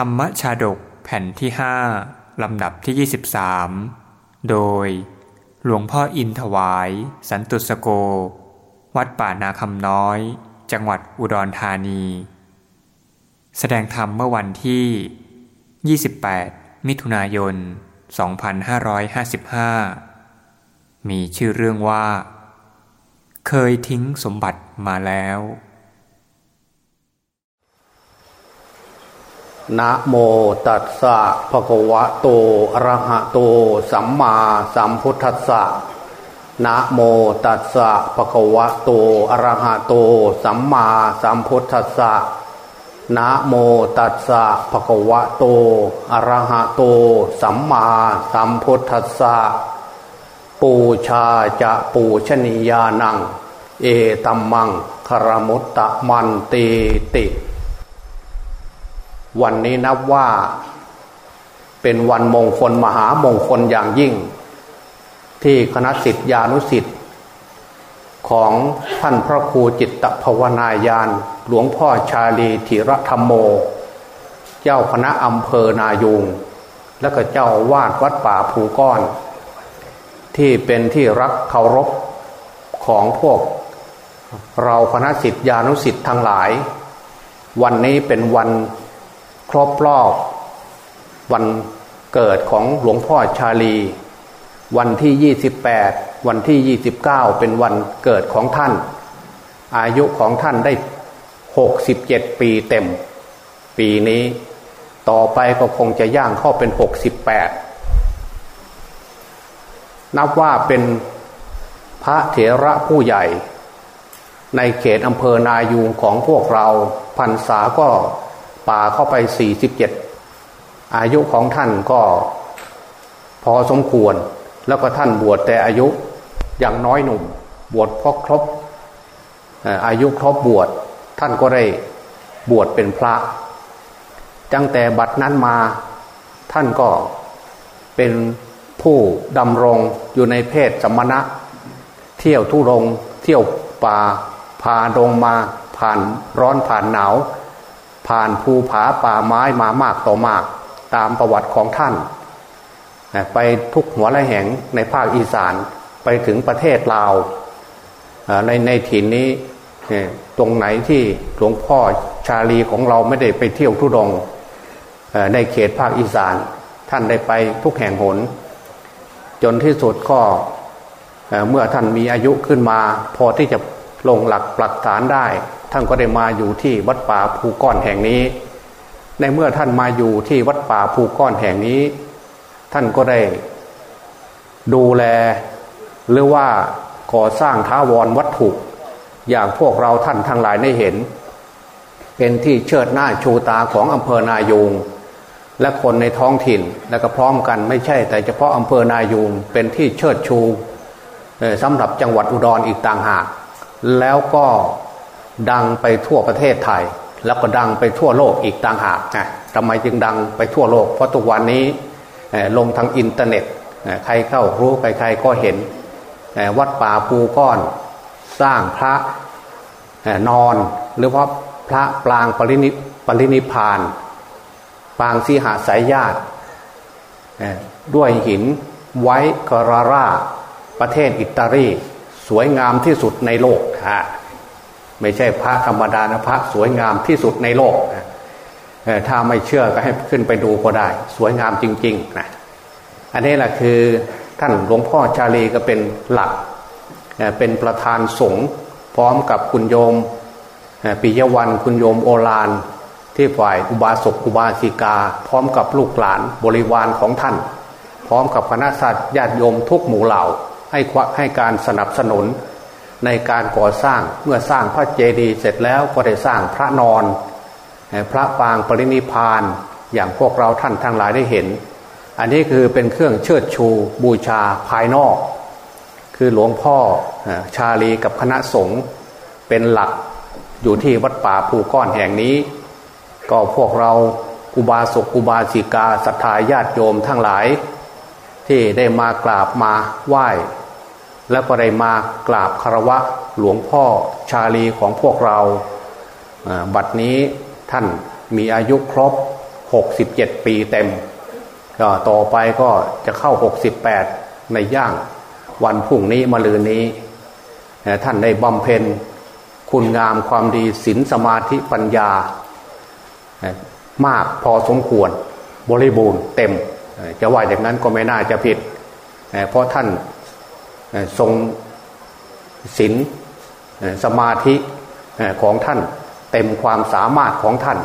ธรรมชาดกแผ่นที่ห้าลำดับที่ 23 โดย หลวงพ่ออินถวาย สันตุสโก วัดป่านาคำน้อย จังหวัดอุดรธานี แสดงธรรมเมื่อวันที่ 28 มิถุนายน 2555 มีชื่อเรื่องว่า เคยทิ้งสมบัติมาแล้ว นะโมตัสสะภะคะวะโตอะระหะโต สัมมาสัมพุทธัสสะนะโมตัสสะภะคะวะโตอะระหะโต สัมมาสัมพุทธัสสะนะโมตัสสะภะคะวะโตอะระหะโต สัมมาสัมพุทธัสสะปูชาจะปูชนียานัง เอตัมมังคารมุตตะมันเตติ วันนี้นับว่าเป็นวันมงคลมหามงคลอย่างยิ่ง ที่คณะสิทธิานุสิทธิ์ของท่านพระครูจิตตภาวนายาน หลวงพ่อชาลีธีรธรรมโม เจ้าคณะอำเภอนายุง และก็เจ้าวาดวัดป่าภูก้อน ที่เป็นที่รักเคารพของพวก เราคณะสิทธิานุสิทธิ์ทั้งหลาย วันนี้เป็นวัน ครบรอบ วันเกิดของหลวงพ่อชาลี วันที่ 28 วันที่ 29 เป็นวันเกิดของท่าน อายุของท่านได้ 67 ปีเต็ม ปีนี้ต่อไปก็คงจะย่างเข้าเป็น 68 นับว่าเป็นพระเถระผู้ใหญ่ ในเขตอำเภอนายูงของพวกเราพรรษาก็ ป่าเข้าไป47อายุของท่านก็พอสมควร แล้วก็ท่านบวชแต่อายุอย่างน้อยหนุ่ม บวชพอครบอายุครบบวชท่านก็ได้บวชเป็นพระตั้งแต่บัดนั้นมาท่านก็เป็นผู้ดำรงอยู่ในเพศสมณะ เที่ยวทุรงเที่ยวป่าพาดงมาผ่านร้อนผ่านหนาว ผ่านภูผาป่าไม้มามากต่อมาก ตามประวัติของท่าน ไปทุกหัวละแห่งในภาคอีสานไปถึงประเทศลาวในในถิ่นนี้ตรงไหนที่หลวงพ่อชาลีของเราไม่ได้ไปเที่ยวทุดงในเขตภาคอีสาน ท่านได้ไปทุกแห่งหน จนที่สุดก็เมื่อท่านมีอายุขึ้นมา พอที่จะลงหลักปลักฐานได้ ท่านก็ได้มาอยู่ที่วัดป่าภูก้อนแห่งนี้ ในเมื่อท่านมาอยู่ที่วัดป่าภูก้อนแห่งนี้ ท่านก็ได้ ดูแลหรือว่าก่อสร้างท้าวรวัตถุอย่างพวกเราท่านทั้งหลายได้เห็น เป็นที่เชิดหน้าชูตาของอำเภอนายูงและคนในท้องถิ่นและก็พร้อมกันไม่ใช่ แต่เฉพาะอำเภอนายูงเป็นที่เชิดชูสำหรับจังหวัดอุดรออีกต่างหาก แล้วก็ ดังไปทั่วประเทศไทย แล้วก็ดังไปทั่วโลกอีกต่างหากนะทำไมจึงดังไปทั่วโลก เพราะทุกวันนี้ลงทางอินเทอร์เน็ตใครเข้ารู้ใครๆก็เห็นวัดป่าปูก้อน สร้างพระนอนหรือว่าพระปรางปรินิปรินิพานปางสีหาสายญาติด้วยหินไว้กราร่าประเทศอิตาลีสวยงามที่สุดในโลกฮะ ไม่ใช่พระธรรมดานะพระสวยงามที่สุดในโลกถ้าไม่เชื่อก็ให้ขึ้นไปดูก็ได้ สวยงามจริงๆนะอันนี้แหละคือท่านหลวงพ่อชาลีก็เป็นหลัก เป็นประธานสงฆ์พร้อมกับคุณโยมปิยวันคุณโยมโอลานที่ฝ่ายอุบาสกอุบาสิกา พร้อมกับลูกหลานบริวารของท่าน พร้อมกับคณะสัตญาติโยมทุกหมู่เหล่าให้ให้การสนับสนุน ในการก่อสร้างเมื่อสร้างพระเจดีย์เสร็จแล้วก็ได้สร้างพระนอน พระปางปรินิพานอย่างพวกเราท่านทั้งหลายได้เห็น อันนี้คือเป็นเครื่องเชิดชูบูชาภายนอก คือหลวงพ่อชาลีกับคณะสงฆ์เป็นหลักอยู่ที่วัดป่าภูก้อนแห่งนี้ ก็พวกเราอุบาสกอุบาสิกาศรัทธาญาติโยมทั้งหลาย ที่ได้มากราบมาไหว้ แล้วก็ได้มากราบคารวะหลวงพ่อชาลีของพวกเรา บัดนี้ท่านมีอายุครบ 67 ปีเต็มก็ต่อไปก็จะเข้า 68 ในย่างวันพรุ่งนี้มะลืนนี้ ท่านได้บำเพ็ญคุณงามความดีศีลสมาธิปัญญา มากพอสมควรบริบูรณ์เต็ม จะว่าอย่างนั้นก็ไม่น่าจะผิด เพราะท่าน ทรงศีลสมาธิของท่าน เต็มความสามารถของท่าน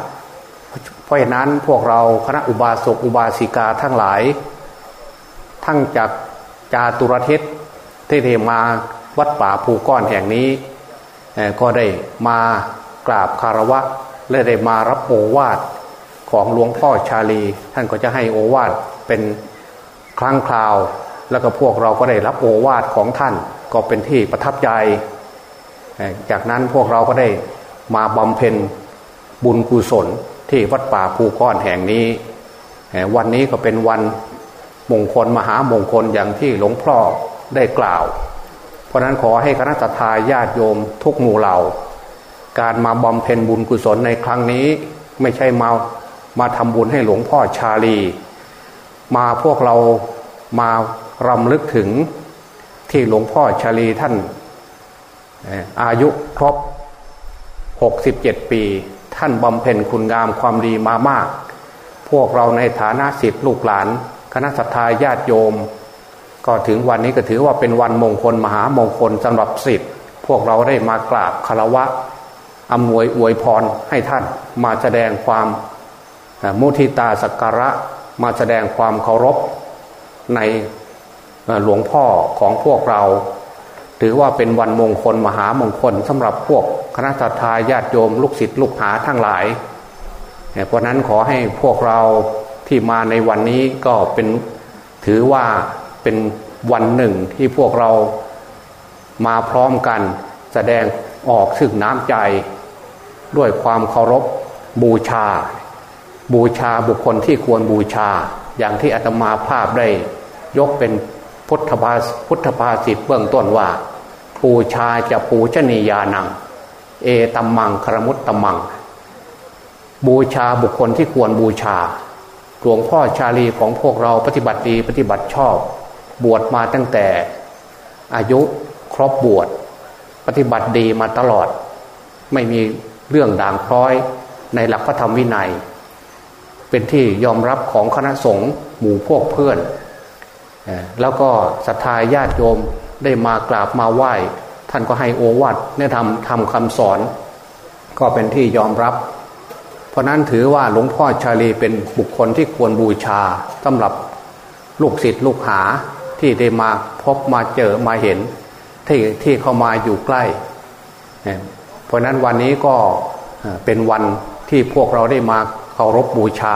เพราะฉะนั้นพวกเราคณะอุบาสกอุบาสิกาทั้งหลาย ทั้งจากจาตุรเทศที่เทมาวัดป่าภูก้อนแห่งนี้ ก็ได้มากราบคารวะ และได้มารับโอวาทของหลวงพ่อชาลี ท่านก็จะให้โอวาทเป็นครั้งคราว แล้วก็พวกเราก็ได้รับโอวาทของท่านก็เป็นที่ประทับใจ จากนั้นพวกเราก็ได้มาบำเพ็ญบุญกุศลที่วัดป่าภูก้อนแห่งนี้ วันนี้ก็เป็นวันมงคลมหามงคลอย่างที่หลวงพ่อได้กล่าว เพราะนั้นขอให้คณะทาญาติโยมทุกหมู่เหล่า การมาบำเพ็ญบุญกุศลในครั้งนี้ไม่ใช่มามาทำบุญให้หลวงพ่อชาลี มาพวกเรามา รำลึกถึงที่หลวงพ่อชาลีท่านอายุครบ 67 ปี ท่านบำเพ็ญคุณงามความดีมามาก พวกเราในฐานะสิทธิลูกหลาน คณะสัตยาญาติโยม ก็ถึงวันนี้ก็ถือว่าเป็นวันมงคลมหามงคลสำหรับสิทธิ์พวกเราได้มากราบคารวะอำนวยอวยพรให้ท่านมาแสดงความมุทิตาสักการะมาแสดงความเคารพใน หลวงพ่อของพวกเรา ถือว่าเป็นวันมงคลมหามงคลสำหรับพวกคณะทาญาติโยมลูกศิษย์ลูกหาทั้งหลาย เพราะนั้นขอให้พวกเราที่มาในวันนี้ก็เป็นถือว่าเป็นวันหนึ่งที่พวกเรามาพร้อมกันแสดงออกซึ่งน้ำใจ ด้วยความเคารพบูชา บูชาบุคคลที่ควรบูชา อย่างที่อาตมาภาพได้ยกเป็น พุทธภาพุทธภาษิตเบื้องต้นว่า ปูชาจะปูชนียานัง เอตัมมังครมุตตมัง บูชาบุคคลที่ควรบูชาหลวงพ่อชาลีของพวกเราปฏิบัติดีปฏิบัติชอบ บวชมาตั้งแต่ อายุครบบวช ปฏิบัติดีมาตลอด ไม่มีเรื่องด่างพร้อยในหลักพระธรรมวินัย เป็นที่ยอมรับของคณะสงฆ์หมู่พวกเพื่อน แล้วก็ศรัทธาญาติโยมได้มากราบมาไหว้ ท่านก็ให้โอวัตแนะนำทำคำสอน ก็เป็นที่ยอมรับ เพราะนั้นถือว่าหลวงพ่อชาลีเป็นบุคคลที่ควรบูชาสำหรับลูกศิษย์ลูกหาที่ได้มาพบมาเจอมาเห็นที่ที่เข้ามาอยู่ใกล้ เพราะนั้นวันนี้ก็เป็นวันที่พวกเราได้มาเคารพบบูชา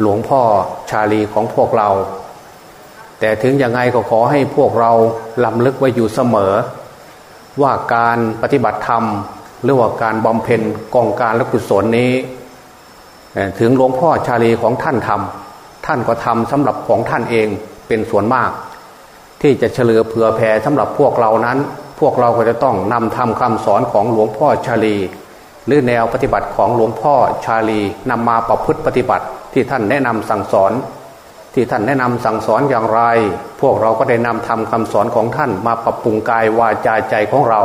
หลวงพ่อชาลีของพวกเรา แต่ถึงยังไงก็ขอให้พวกเราลำลึกไว้อยู่เสมอ ว่าการปฏิบัติธรรม หรือว่าการบำเพ็ญกองการและกุศลนี้ ถึงหลวงพ่อชาลีของท่านทำท่านก็ทำสำหรับของท่านเองเป็นส่วนมาก ที่จะเฉลือเผื่อแผ่สำหรับพวกเรานั้น พวกเราก็จะต้องนำทำคำสอนของหลวงพ่อชาลี หรือแนวปฏิบัติของหลวงพ่อชาลีนำมาประพฤติปฏิบัติที่ท่านแนะนำสั่งสอน ที่ท่านแนะนำสั่งสอนอย่างไร พวกเราก็ได้นำทำคำสอนของท่านมาปรับปรุงกายวาจาใจของเรา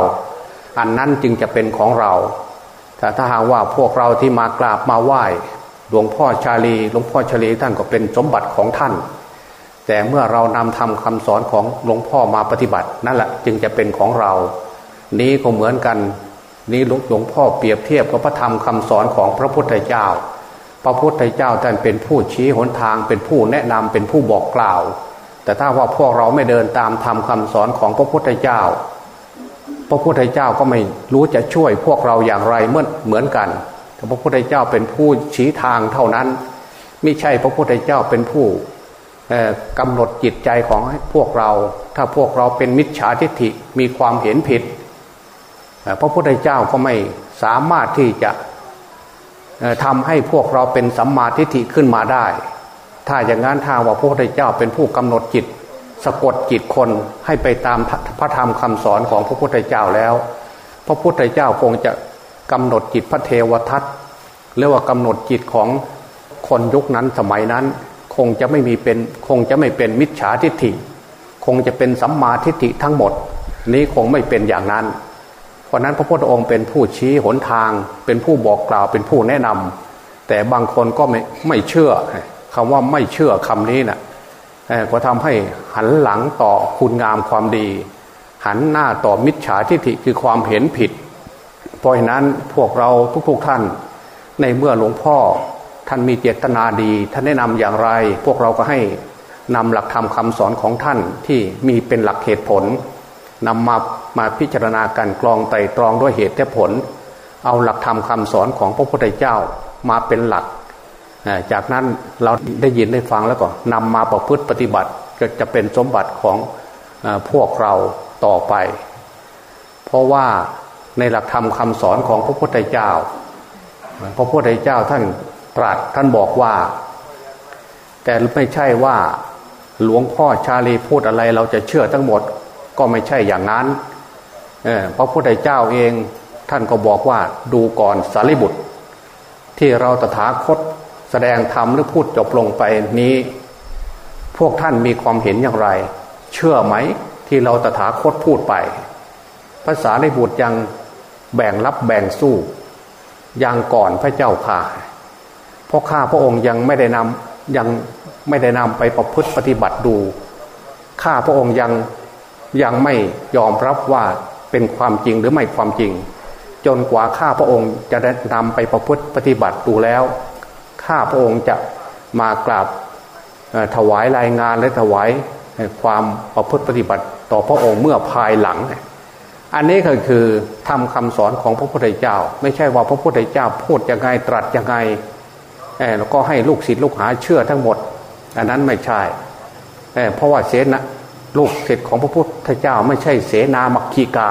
อันนั้นจึงจะเป็นของเราแต่ถ้าหากว่าพวกเราที่มากราบมาไหว้หลวงพ่อชาลีหลวงพ่อชาลีท่านก็เป็นสมบัติของท่าน แต่เมื่อเรานำทำคำสอนของหลวงพ่อมาปฏิบัติ นั่นแหละจึงจะเป็นของเรา นี้ก็เหมือนกันนี้หลวงพ่อเปรียบเทียบกับพระธรรมคำสอนของพระพุทธเจ้า พระพุทธเจ้าท่านเป็นผู้ชี้หนทางเป็นผู้แนะนำเป็นผู้บอกกล่าว แต่ถ้าว่าพวกเราไม่เดินตามทำคำสอนของพระพุทธเจ้า พระพุทธเจ้าก็ไม่รู้จะช่วยพวกเราอย่างไรเมื่อเหมือนกันแต่พระพุทธเจ้าเป็นผู้ชี้ทางเท่านั้น ไม่ใช่พระพุทธเจ้าเป็นผู้กำหนดจิตใจของพวกเรา ถ้าพวกเราเป็นมิจฉาทิฏฐิมีความเห็นผิด พระพุทธเจ้าก็ไม่สามารถที่จะ ทำให้พวกเราเป็นสัมมาทิฏฐิขึ้นมาได้ ถ้าอย่างนั้นทางว่าพระพุทธเจ้าเป็นผู้กำหนดจิต สะกดจิตคนให้ไปตามพระธรรมคำสอนของพระพุทธเจ้าแล้ว พระพุทธเจ้าคงจะกำหนดจิตพระเทวทัตหรือว่ากำหนดจิตของคนยุคนั้นสมัยนั้น คงจะไม่มีเป็นคงจะไม่เป็นมิจฉาทิฏฐิ คงจะเป็นสัมมาทิฏฐิทั้งหมด นี้คงไม่เป็นอย่างนั้น ราะนั้นพระพุทธองค์เป็นผู้ชี้หนทาง เป็นผู้บอกกล่าวเป็นผู้แนะนำแต่บางคนก็ไม่ไม่เชื่อคำว่าไม่เชื่อคำนี้นะ่ะก็ทำให้หันหลังต่อคุณงามความดี หันหน้าต่อมิจฉาทิฏฐิคือความเห็นผิด เพราะฉะนั้นพวกเราทุกๆท่าน ในเมื่อหลวงพ่อท่านมีเจตนาดี ท่านแนะนำอย่างไร พวกเราก็ให้นำหลักธรรมคาสอนของท่านที่มีเป็นหลักเหตุผล นำมามาพิจารณาการกรองไต่ตรองด้วยเหตุและผล เอาหลักธรรมคาสอนของพระพุทธเจ้ามาเป็นหลัก จากนั้นเราได้ยินได้ฟังแล้วก็นำมาประพฤติปฏิบัติก็จะเป็นสมบัติของพวกเราต่อไป เพราะว่าในหลักธรรมคาสอนของพระพุทธเจ้า พระพุทธเจ้าท่านตรัสท่านบอกว่า แต่ไม่ใช่ว่าหลวงพ่อชาลีพูดอะไรเราจะเชื่อทั้งหมด ก็ไม่ใช่อย่างนั้นพระพุทธเจ้าเองท่านก็บอกว่าดูก่อนสารีบุตร ที่เราตถาคตแสดงธรรมหรือพูดจบลงไปนี้ พวกท่านมีความเห็นอย่างไร เชื่อไหมที่เราตถาคตพูดไปภาษาในบุตรยังแบ่งรับแบ่งสู้ยังก่อนพระเจ้าค่ะเพราะข้าพระองค์ยังไม่ได้นำยังไม่ได้นำไปประพฤติปฏิบัติดูข้าพระองค์ยัง ยังไม่ยอมรับว่าเป็นความจริงหรือไม่ความจริง จนกว่าข้าพระองค์จะนำไปประพฤติปฏิบัติดูแล้ว ข้าพระองค์จะมากราบถวายรายงานและถวายความประพฤติปฏิบัติต่อพระองค์เมื่อภายหลัง อันนี้ก็คือทำคำสอนของพระพุทธเจ้า ไม่ใช่ว่าพระพุทธเจ้าพูดยังไงตรัสยังไงแล้วก็ให้ลูกศิษย์ลูกหาเชื่อทั้งหมด อันนั้นไม่ใช่เพราะว่าเสนา ลูกศิษย์ของพระพุทธเจ้าไม่ใช่เสนามักคีกา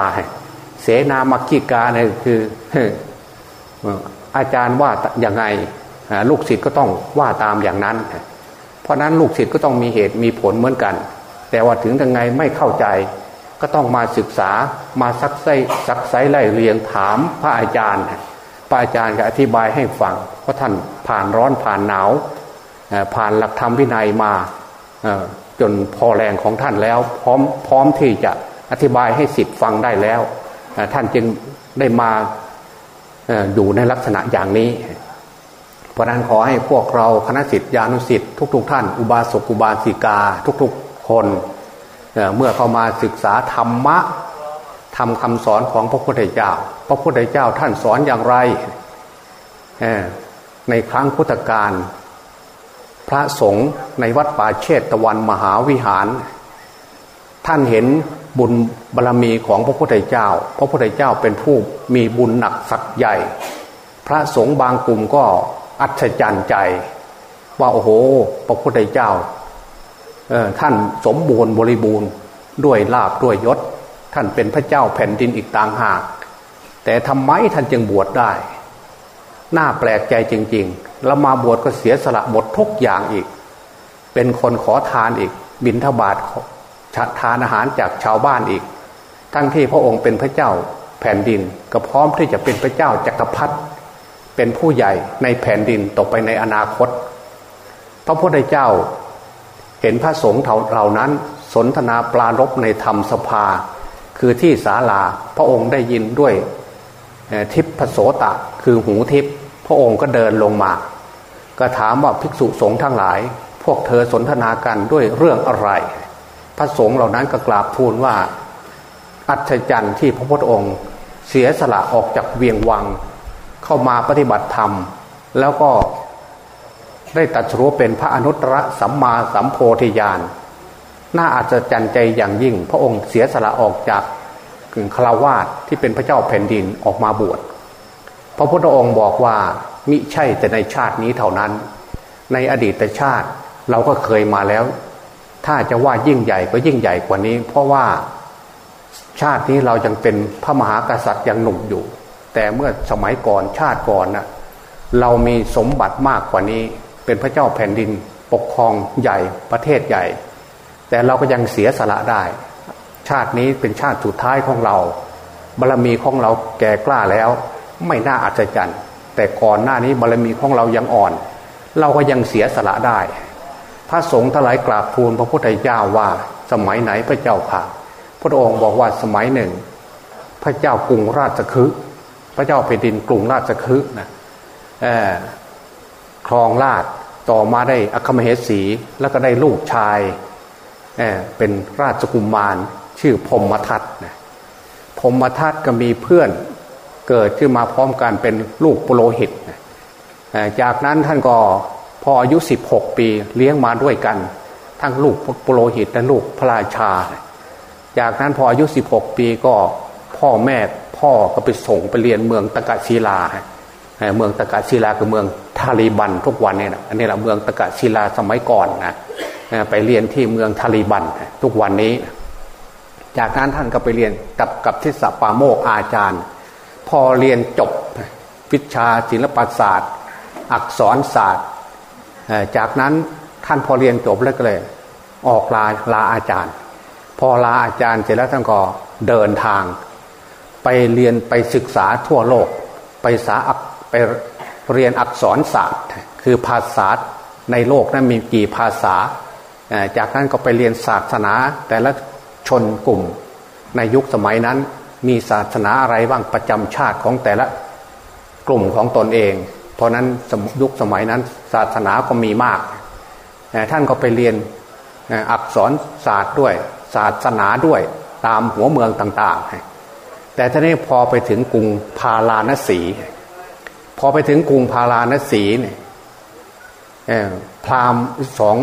เสนามักคีกาเนี่ยคืออาจารย์ว่าอย่างไงลูกศิษย์ก็ต้องว่าตามอย่างนั้น เพราะนั้นลูกศิษย์ก็ต้องมีเหตุมีผลเหมือนกัน แต่ว่าถึงยังไงไม่เข้าใจ ก็ต้องมาศึกษามาซักไซซักไซไล่เรียงถามพระอาจารย์ พระอาจารย์ก็อธิบายให้ฟังเพราะท่านผ่านร้อนผ่านหนาวผ่านหลักธรรมวินัยมา จนพอแรงของท่านแล้ว พร้อมพร้อมที่จะอธิบายให้สิทธิ์ฟังได้แล้ว ท่านจึงได้มาอยู่ในลักษณะอย่างนี้ เพราะนั้นขอให้พวกเราคณะสิทธิานุสิทธิ์ทุก ๆ ท่าน อุบาสกอุบาสิกาทุกๆคนเมื่อเข้ามาศึกษาธรรมะทำคำสอนของพระพุทธเจ้า พระพุทธเจ้าท่านสอนอย่างไร ในครั้งพุทธกาล พระสงฆ์ในวัดป่าเชตตะวันมหาวิหาร ท่านเห็นบุญบารรมีของพระพุทธเจ้า พระพุทธเจ้าเป็นผู้มีบุญหนักสักใหญ่ พระสงฆ์บางกลุ่มก็อัศจรรย์ใจ ว่าโอ้โห พระพุทธเจ้าท่านสมบูรณ์บริบูรณ์ด้วยลาบด้วยยศ ท่านเป็นพระเจ้าแผ่นดินอีกต่างหาก แต่ทำไมท่านจึงบวชได้ น่าแปลกใจจริง ๆ แล้วมาบวชก็เสียสละหมดทุกอย่างอีก เป็นคนขอทานอีก บินทบาททานอาหารจากชาวบ้านอีก ทั้งที่พระองค์เป็นพระเจ้าแผ่นดิน ก็พร้อมที่จะเป็นพระเจ้าจักรพรรดิเป็นผู้ใหญ่ในแผ่นดินต่อไปในอนาคต พระพุทธเจ้าเห็นพระสงฆ์เหล่านั้น สนทนาปลารบในธรรมสภา คือที่ศาลาพระองค์ได้ยินด้วยทิพพโสตะคือหูทิพพระองค์ก็เดินลงมา ก็ถามว่าภิกษุสงฆ์ทั้งหลาย พวกเธอสนทนากันด้วยเรื่องอะไร พระสงฆ์เหล่านั้นก็กราบทูลว่า อัศจรรย์ที่พระพุทธองค์ เสียสละออกจากเวียงวัง เข้ามาปฏิบัติธรรม แล้วก็ได้ตัดรู้เป็นพระอนุตตรสัมมาสัมโพธิญาณน่าอาจจันใจอย่างยิ่ง พระองค์เสียสละออกจากกึ่งคลาวาสที่เป็นพระเจ้าแผ่นดินออกมาบวชพระพุทธองค์บอกว่า มิใช่แต่ในชาตินี้เท่านั้น ในอดีตชาติเราก็เคยมาแล้ว ถ้าจะว่ายิ่งใหญ่ก็ยิ่งใหญ่กว่านี้ เพราะว่าชาตินี้เรายังเป็นพระมหากษัตริย์ยังหนุ่มอยู่ แต่เมื่อสมัยก่อนชาติก่อนนะ่ะเรามีสมบัติมากกว่านี้ เป็นพระเจ้าแผ่นดินปกครองใหญ่ประเทศใหญ่ แต่เราก็ยังเสียสละได้ ชาตินี้เป็นชาติสุดท้ายของเราบารรมีของเราแก่กล้าแล้ว ไม่น่าอัศจรรย์ แต่ก่อนหน้านี้บารรมีของเรายังอ่อน เราก็ยังเสียสละได้ พระสงฆ์ทลายกราบทูลพระพุทธเจ้าว่าสมัยไหนพระเจ้าค่ะ พระองค์บอกว่าสมัยหนึ่ง พระเจ้ากรุงราชคฤห์พระเจ้าแผ่นดินกรุงราชคฤห์นะครองราชต่อมาได้อคมเหสีแล้วก็ได้ลูกชายเเป็นราชกุมมารชื่อพมมทัตนะพมทัตก็มีเพื่อน เกิดขึ้นมาพร้อมกันเป็นลูกปุโรหิต จากนั้นท่านก็พออายุ 16 ปีเลี้ยงมาด้วยกัน ทั้งลูกปุโรหิตและลูกพระราชา จากนั้นพออายุ 16 ปีก็พ่อแม่พ่อก็ไปส่งไปเรียนเมืองตะกะศิลา เมืองตะกะศิลาคือเมืองทาลีบันทุกวันเนี่ยนะอันนี้แหละเมืองตะกะศิลาสมัยก่อนนะไปเรียนที่เมืองทาลีบันทุกวันนี้ จากนั้นท่านก็ไปเรียนกับกับทิศปาโมกอาจารย์ อเรียนจบวิชาศิลปศาสตร์ อักษรศาสตร์ จากนั้นท่านพอเรียนจบแล้วก็เลย ออกลาลาอาจารย์ พอลาอาจารย์เสร็จแล้วท่านก็เดินทาง ไปเรียนไปศึกษาทั่วโลก ไปสาไปเรียนอักษรศาสตร์ คือภาษาในโลกนั้นมีกี่ภาษา จากนั้นก็ไปเรียนศาสนาแต่ละชนกลุ่มในยุคสมัยนั้น มีศาสนาอะไรบ้างประจำชาติของแต่ละกลุ่มของตนเอง เพราะนั้นยุคสมัยนั้นศาสนาก็มีมาก ท่านก็ไปเรียนอักษรศาสตร์ด้วย ศาสนาด้วยตามหัวเมืองต่าง ๆ แต่ท่านี้พอไปถึงกรุงพาราณสี พอไปถึงกรุงพาราณสีเนี่ยพราหมณ์สอง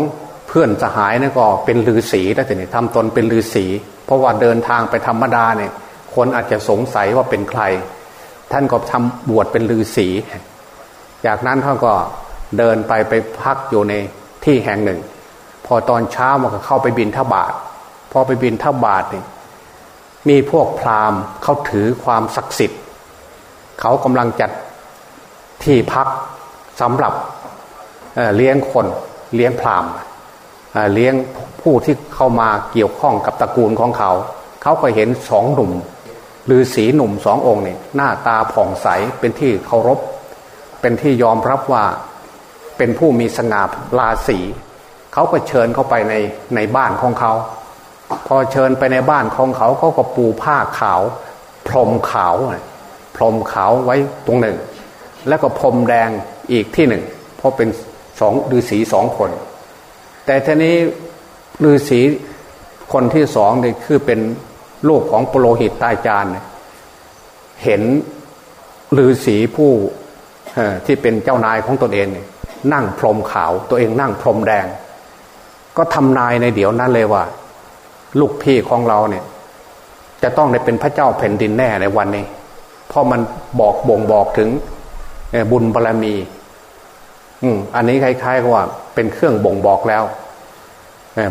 เพื่อนสหายนี่ก็เป็นลือศีแล้วแต่นี่ทำตนเป็นลือศีเพราะว่าเดินทางไปธรรมดาเนี่ย คนอาจจะสงสัยว่าเป็นใคร ท่านก็ทำบวชเป็นลือศีจากนั้นท่านก็เดินไปไปพักอยู่ในที่แห่งหนึ่ง พอตอนเช้ามันก็เข้าไปบินทบาทพอไปบินทบาทนี่มีพวกพราหมณ์เขาถือความศักดิ์สิทธิ์ เขากำลังจัดที่พักสำหรับเลี้ยงคนเลี้ยงพราหมณ์เลี้ยงผู้ที่เข้ามาเกี่ยวข้องกับตระกูลของเขา เขาก็เห็นสองหนุ่ม หรือสีหนุ่มสององค์เนี่ยหน้าตาผ่องใสเป็นที่เคารพ เป็นที่ยอมรับว่าเป็นผู้มีสง่าราศีเขาก็เชิญเข้าไปในในบ้านของเขา พอเชิญไปในบ้านของเขาเขาก็ปูผ้าขาว พรมขาวพรมขาวไว้ตรงหนึ่ง แล้วก็พรมแดงอีกที่หนึ่ง เพราะเป็นสองฤาษีสองคน แต่ทีนี้ฤาษีคนที่สองเนี่ยคือเป็น ลูกของปโลหิตตาจารย์เห็นฤาษีผู้ที่เป็นเจ้านายของตนเองนั่งพรมขาวตัวเองนั่งพรมแดง ก็ทำนายในเดี๋ยวนั้นเลยว่า ลูกพี่ของเราเนี่ย จะต้องได้เป็นพระเจ้าแผ่นดินแน่ในวันนี้ เพราะมันบอกบ่งบอกถึงบุญบารรมี อืมอันนี้คล้ายๆกับว่า เป็นเครื่องบ่งบอกแล้ว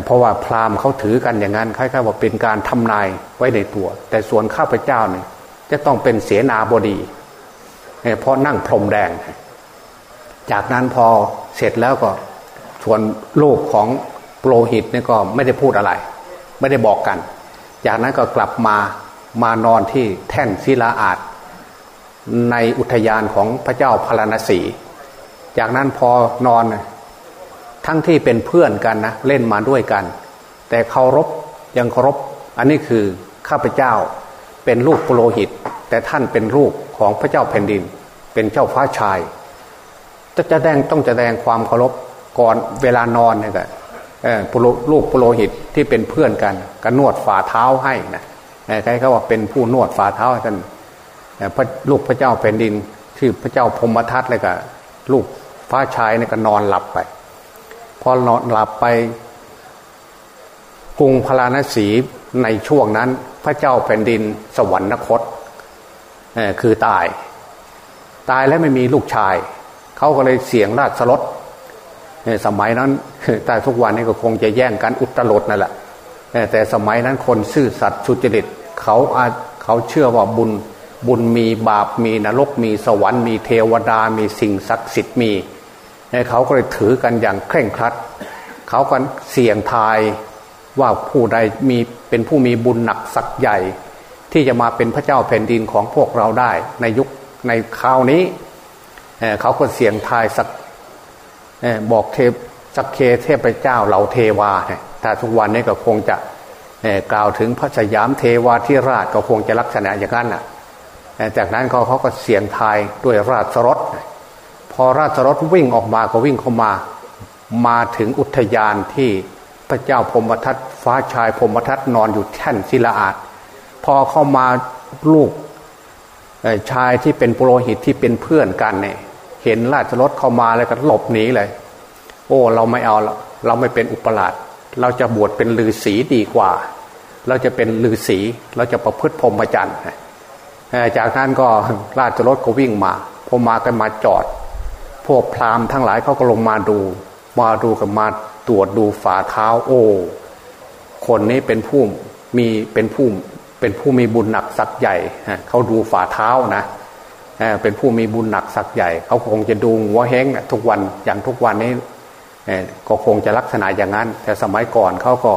เพราะว่าพราหมณ์เขาถือกันอย่างนั้นคล้ายๆว่าเป็นการทำนายไว้ในตัว แต่ส่วนข้าพเจ้าเนี่ยจะต้องเป็นเสนาบดีเพราะนั่งพรมแดง จากนั้นพอเสร็จแล้วก็ส่วนลูกของโปรหิตเนี่ยก็ไม่ได้พูดอะไร ไม่ได้บอกกัน จากนั้นก็กลับมามานอนที่แท่นศิลาอาจในอุทยานของพระเจ้าพารณสี จากนั้นพอนอน ทั้งที่เป็นเพื่อนกันนะเล่นมาด้วยกัน แต่เคารพยังเคารพอันนี้คือข้าพเจ้าเป็นลูกปโลหิต แต่ท่านเป็นลูกของพระเจ้าแผ่นดิน เป็นเจ้าฟ้าชายจะจะแดงต้องจะแดงความเคารพก่อนเวลานอนเนี่ยก็ลูกปโลหิตที่เป็นเพื่อนกันก็นวดฝ่าเท้าให้นะใครเขาว่าเป็นผู้นวดฝ่าเท้ากันพระลูกพระเจ้าแผ่นดินชื่อพระเจ้าพมทัตเลยก็ลูกฟ้าชายเนี่ยก็นอนหลับไป พอนอนหลับไปกรุงพราณสีในช่วงนั้น พระเจ้าแผ่นดินสวรรคตคือตาย ตายแล้วไม่มีลูกชาย เขาก็เลยเสียงราชสลดสมัยนั้นแต่ทุกวันนี้ก็คงจะแย่งกันอุตรดนั่นแหละแต่สมัยนั้นคนซื่อสัตย์สุจริตเขาเขาเชื่อว่าบุญบุญมีบาปมีนรกมีสวรรค์มีเทวดามีสิ่งศักดิ์สิทธิ์มี เขาก็เลยถือกันอย่างเคร่งครัด เขาก็เสี่ยงทายว่าผู้ใดมีเป็นผู้มีบุญหนักสักใหญ่ ที่จะมาเป็นพระเจ้าแผ่นดินของพวกเราได้ในยุคในคราวนี้เขาก็เสี่ยงทายสักบอกเทพสักเคเทพเจ้าเหล่าเทวาถ้าทุกวันนี้ก็คงจะกล่าวถึงพระสยามเทวาธิราชก็คงจะลักษณะอย่างนั้นแหละจากนั้นเขาเขาก็เสียงทายด้วยราชรถ อราชรถวิ่งออกมาก็วิ่งเข้ามา มาถึงอุทยานที่พระเจ้าพมทัตฟ้าชายพมทัตนอนอยู่แท่นศิลาอาดพอเข้ามาลูกชายที่เป็นปุโรหิตที่เป็นเพื่อนกันเนี่ยเห็นราชรถเข้ามาแล้วก็หลบหนีเลย โอ้ เราไม่เอาเราไม่เป็นอุปราชเราจะบวชเป็นฤาษีดีกว่า เราจะเป็นฤาษีเราจะประพฤติพรหมจรรย์จากนั้นก็ราชรถก็วิ่งมาพอมากันมาจอด วกพราหมณ์ทั้งหลายเขาก็ลงมาดู มาดูกันมาตรวจดูฝ่าเท้าโอ้คนนี้เป็นผู้มีเป็นผู้เป็นผู้มีบุญหนักสักใหญ่เขาดูฝ่าเท้านะเป็นผู้มีบุญหนักสักใหญ่ เขาคงจะดูหัวแห้งทุกวันอย่างทุกวันนี้ก็คงจะลักษณะอย่างนั้น แต่สมัยก่อนเขาก็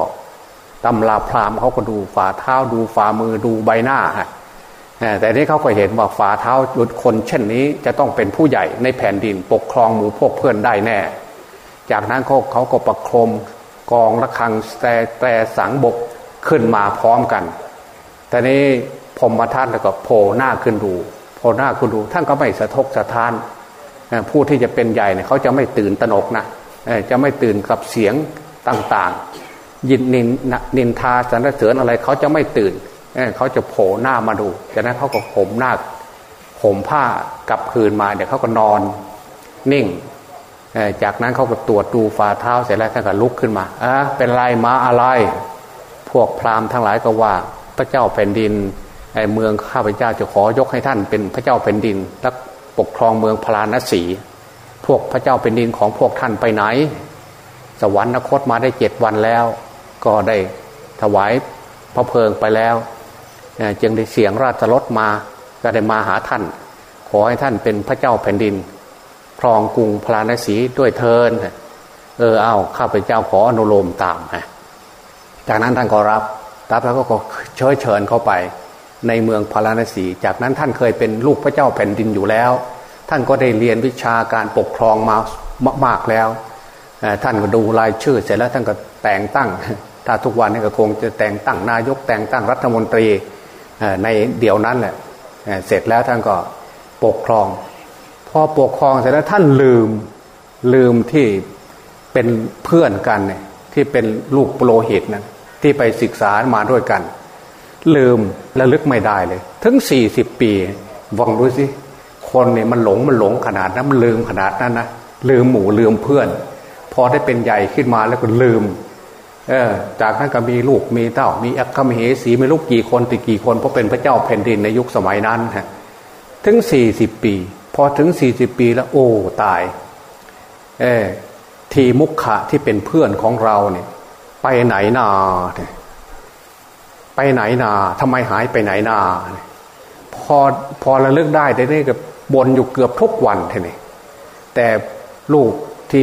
ตำราพราหมณ์เขาก็ดูฝ่าเท้าดูฝ่ามือดูใบหน้า แต่นี้เขาก็เห็นว่าฝ่าเท้าหยุดคนเช่นนี้จะต้องเป็นผู้ใหญ่ในแผ่นดินปกครองหมู่พวกเพื่อนได้แน่ จากนั้นเขาเขาก็ประโคมกองระฆังแต่แต่สังบกขึ้นมาพร้อมกันแต่นี้พมมาทัตแล้วก็โผล่หน้าขึ้นดูโผล่หน้าขึ้นดูท่านก็ไม่สะทกสะท้านผู้ที่จะเป็นใหญ่เนี่ยเขาจะไม่ตื่นตนกนะจะไม่ตื่นกับเสียงต่างๆ ยินนินนินทาสรรเสริญอะไรเขาจะไม่ตื่น เขาจะโผล่หน้ามาดูจากนั้นเขาก็ผมหน้าผมผ้ากลับคืนมาเดี๋ยวเขาก็นอนนิ่ง จากนั้นเขาก็ตรวจดูฝ่าเท้าเสร็จแล้วท่านก็ลุกขึ้นมาอะเป็นไรมาอะไร พวกพราหมณ์ทั้งหลายก็ว่าพระเจ้าแผ่นดินเมืองข้าพเจ้าจะขอยกให้ท่านเป็นพระเจ้าแผ่นดินและปกครองเมืองพราณสี พวกพระเจ้าแผ่นดินของพวกท่านไปไหน สวรรคตมาได้เจ็ดวันแล้ว ก็ได้ถวายพระเพลิงไปแล้ว จึงได้เสียงราชรถมาก็ได้มาหาท่าน ขอให้ท่านเป็นพระเจ้าแผ่นดินครองกรุงพราณสีด้วยเทินเออเอาข้าพเจ้าขออนุโลมตามฮะจากนั้นท่านก็รับรับแล้วก็เชิญเชิญเข้าไปในเมืองพาราณสี จากนั้นท่านเคยเป็นลูกพระเจ้าแผ่นดินอยู่แล้ว ท่านก็ได้เรียนวิชาการปกครองมามากแล้ว ท่านก็ดูรายชื่อเสร็จแล้วท่านก็แต่งตั้ง ถ้าทุกวันนี้ก็คงจะแต่งตั้งนายกแต่งตั้งรัฐมนตรี ในเดี๋ยวนั้นแหละเสร็จแล้วท่านก็ปกครอง พอปกครองเสร็จแล้วท่านลืมลืมที่เป็นเพื่อนกันเนี่ยที่เป็นลูกโปรหิตนั้นที่ไปศึกษามาด้วยกัน ลืมและลึกไม่ได้เลย ถึงสี่สิบปีวังดูสิคนเนี่ยมันหลงมันหลงขนาดนั้นมันลืมขนาดนั้นนะลืมหมู่ลืมเพื่อน พอได้เป็นใหญ่ขึ้นมาแล้วก็ลืม เออจากนั้นก็มีลูกมีเต้า มีอัคมเหสีไม่ลูกกี่คนติกี่คนเพราะเป็นพระเจ้าแผ่นดินในยุคสมัยนั้นฮะถึงสี่สิบปี พอถึงสี่สิบปีแล้วโอ้ตาย เออทีมุขะที่เป็นเพื่อนของเราเนี่ย ไปไหนนาไปไหนนาทำไมหายไปไหนนาพอพอระลึกได้แต่นี่ก็บนอยู่เกือบทุกวันทีนี้แต่ลูกที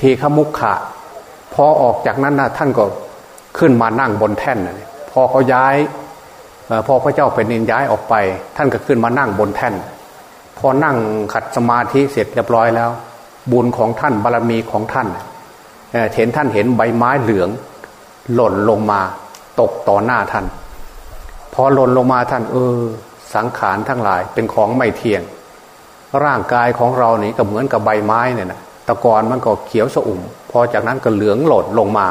ทีขมุขะ พอออกจากนั้นนะท่านก็ขึ้นมานั่งบนแท่นพอเขาย้ายพอพระเจ้าเป็นนินย้ายออกไป ท่านก็ขึ้นมานั่งบนแท่น พอนั่งขัดสมาธิเสร็จเรียบร้อยแล้ว บุญของท่านบารรมีของท่านเห็นท่านเห็นใบไม้เหลือง หล่นลงมาตกต่อหน้าท่าน พอหล่นลงมาท่าน เออ สังขารทั้งหลายเป็นของไม่เที่ยง ร่างกายของเรานี่ก็เหมือนกับใบไม้เนี่ยนะตะกอนมันก็เขียวสอุ่ม อจากนั้นก็เหลืองหล่นลงมา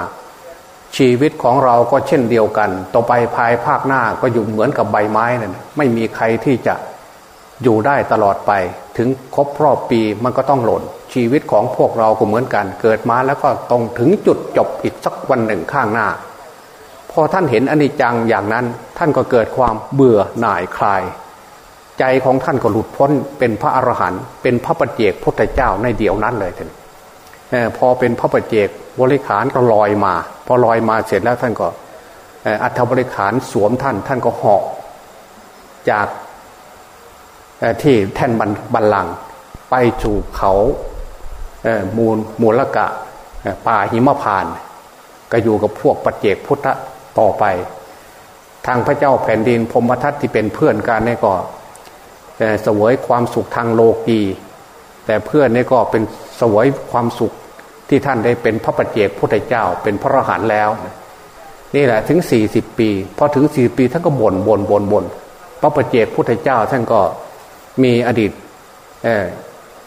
ชีวิตของเราก็เช่นเดียวกัน ต่อไปภายภาคหน้าก็อยู่เหมือนกับใบไม้นั่นไม่มีใครที่จะอยู่ได้ตลอดไป ถึงครบรอบปีมันก็ต้องหล่น ชีวิตของพวกเราก็เหมือนกัน เกิดมาแล้วก็ตรงถึงจุดจบอีกสักวันหนึ่งข้างหน้า พอท่านเห็นอนิจจังอย่างนั้น ท่านก็เกิดความเบื่อหน่ายคลาย ใจของท่านก็หลุดพ้นเป็นพระอรหันต์เป็นพระปัจเจกพุทธเจ้าในเดียวนั้นเลยท่าน พอเป็นพระปัจเจกบริขารก็ลอยมา พอลอยมาเสร็จแล้วท่านก็อัฐบริขารสวมท่าน ท่านก็เหาะจากที่แท่นบันลังไปสู่เขามูลมูลกะป่าหิมพานก็อยู่กับพวกปัจเจกพุทธต่อไป ทางพระเจ้าแผ่นดินพมทัตที่เป็นเพื่อนกันนี่ก็เสวยความสุขทางโลกี แต่เพื่อนนี่ก็เป็น สวยความสุขที่ท่านได้เป็นพระปัจเจกพุทธเจ้า เป็นพระอรหันต์แล้ว นี่แหละถึงสี่สิบปีพอถึงสี่ปีท่านก็บ่นบ่นบ่นบ่นพระปัจเจกพุทธเจ้าท่านก็มีอดีต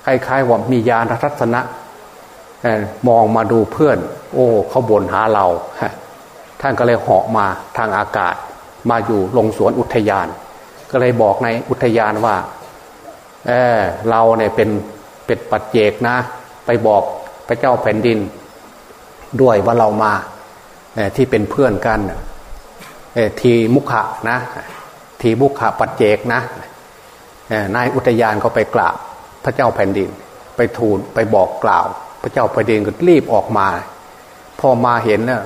คล้ายๆว่ามียานทัศนะมองมาดูเพื่อน โอ้เขาบ่นหาเรา ท่านก็เลยเหาะมาทางอากาศ มาอยู่ลงสวนอุทยาน ก็เลยบอกในอุทยานว่าเเราเนี่ยเป็น เป็ดปัจเจกนะ ไปบอกพระเจ้าแผ่นดิน ด้วยว่าเรามาที่เป็นเพื่อนกันทีมุขะนะ ทีมุขะปัจเจกนะนายอุทยานก็ไปกราบพระเจ้าแผ่นดิน ไปทูลไปบอกกล่าว พระเจ้าแผ่นดินก็รีบออกมา พอมาเห็นนี่ย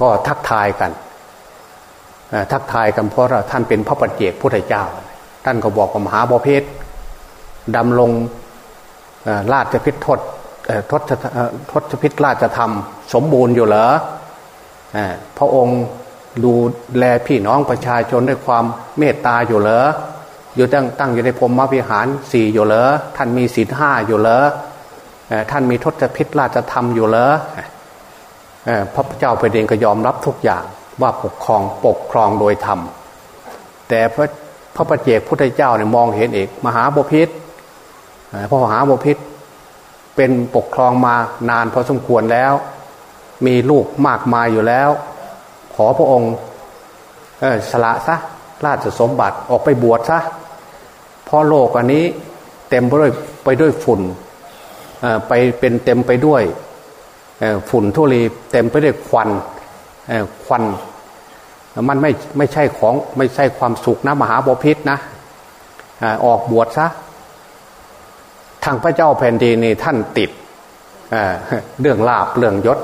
ก็ทักทายกันทักทายกันเพราะท่านเป็นพระปัจเจกพุทธเจ้า ท่านก็บอกว่ามหาบพิษ ดำลงราชพิษทศทศทศพิษราชธรรม สมบูรณ์อยู่เหรอพระองค์ดูแลพี่น้องประชาชนด้วยความเมตตาอยู่เหรออยู่ตั้งตั้งอยู่ในพรมวิหารสี่อยู่เหรอท่านมีศีลห้าอยู่เหรอท่านมีทศพิษราชธรรมอยู่เหรอพระเจ้าแผ่นดินก็ยอมรับทุกอย่างว่าปกครองปกครองโดยธรรมแต่พระพระปเจกพุทธเจ้าเนี่ยมองเห็นเอกมหาบพิษ พระมหาบพิษเป็นปกครองมานานพอสมควรแล้ว มีลูกมากมายอยู่แล้ว ขอพระองค์สละซะราชสมบัติออกไปบวชซะเพราะโลกอันนี้เต็มไปด้วยไปด้วยฝุ่นไปเป็นเต็มไปด้วยฝุ่นทุลีเต็มไปด้วยควันควันมันไม่ไม่ใช่ของไม่ใช่ความสุขนะมหาบพิษนะออกบวชซะ ทางพระเจ้าแผ่นดินนี่ท่านติดเรื่องลาบเรื่องยศ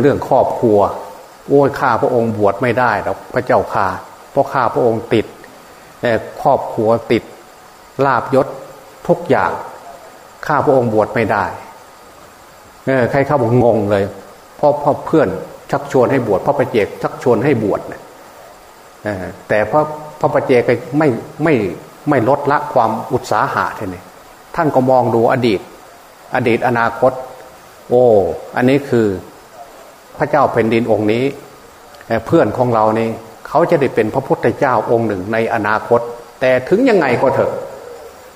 เรื่องครอบครัว โอ้ยข้าพระองค์บวชไม่ได้หรอกพระเจ้าข่าเพราะข้าพระองค์ติดครอบครัวติดลาบยศทุกอย่างข้าพระองค์บวชไม่ได้ใครเข้าบอกงงเลยเพราะพ่อเพื่อนชักชวนให้บวชพระประเจกชักชวนให้บวชแต่พระพระประเจกไม่ไม่ไม่ลดละความอุตสาหะท่านนี่ ท่านก็มองดูอดีต อดีตอนาคต โอ้อันนี้คือพระเจ้าแผ่นดินองค์นี้ เพื่อนของเรานี่เขาจะได้เป็นพระพุทธเจ้าองค์หนึ่งในอนาคต แต่ถึงยังไงก็เถอะ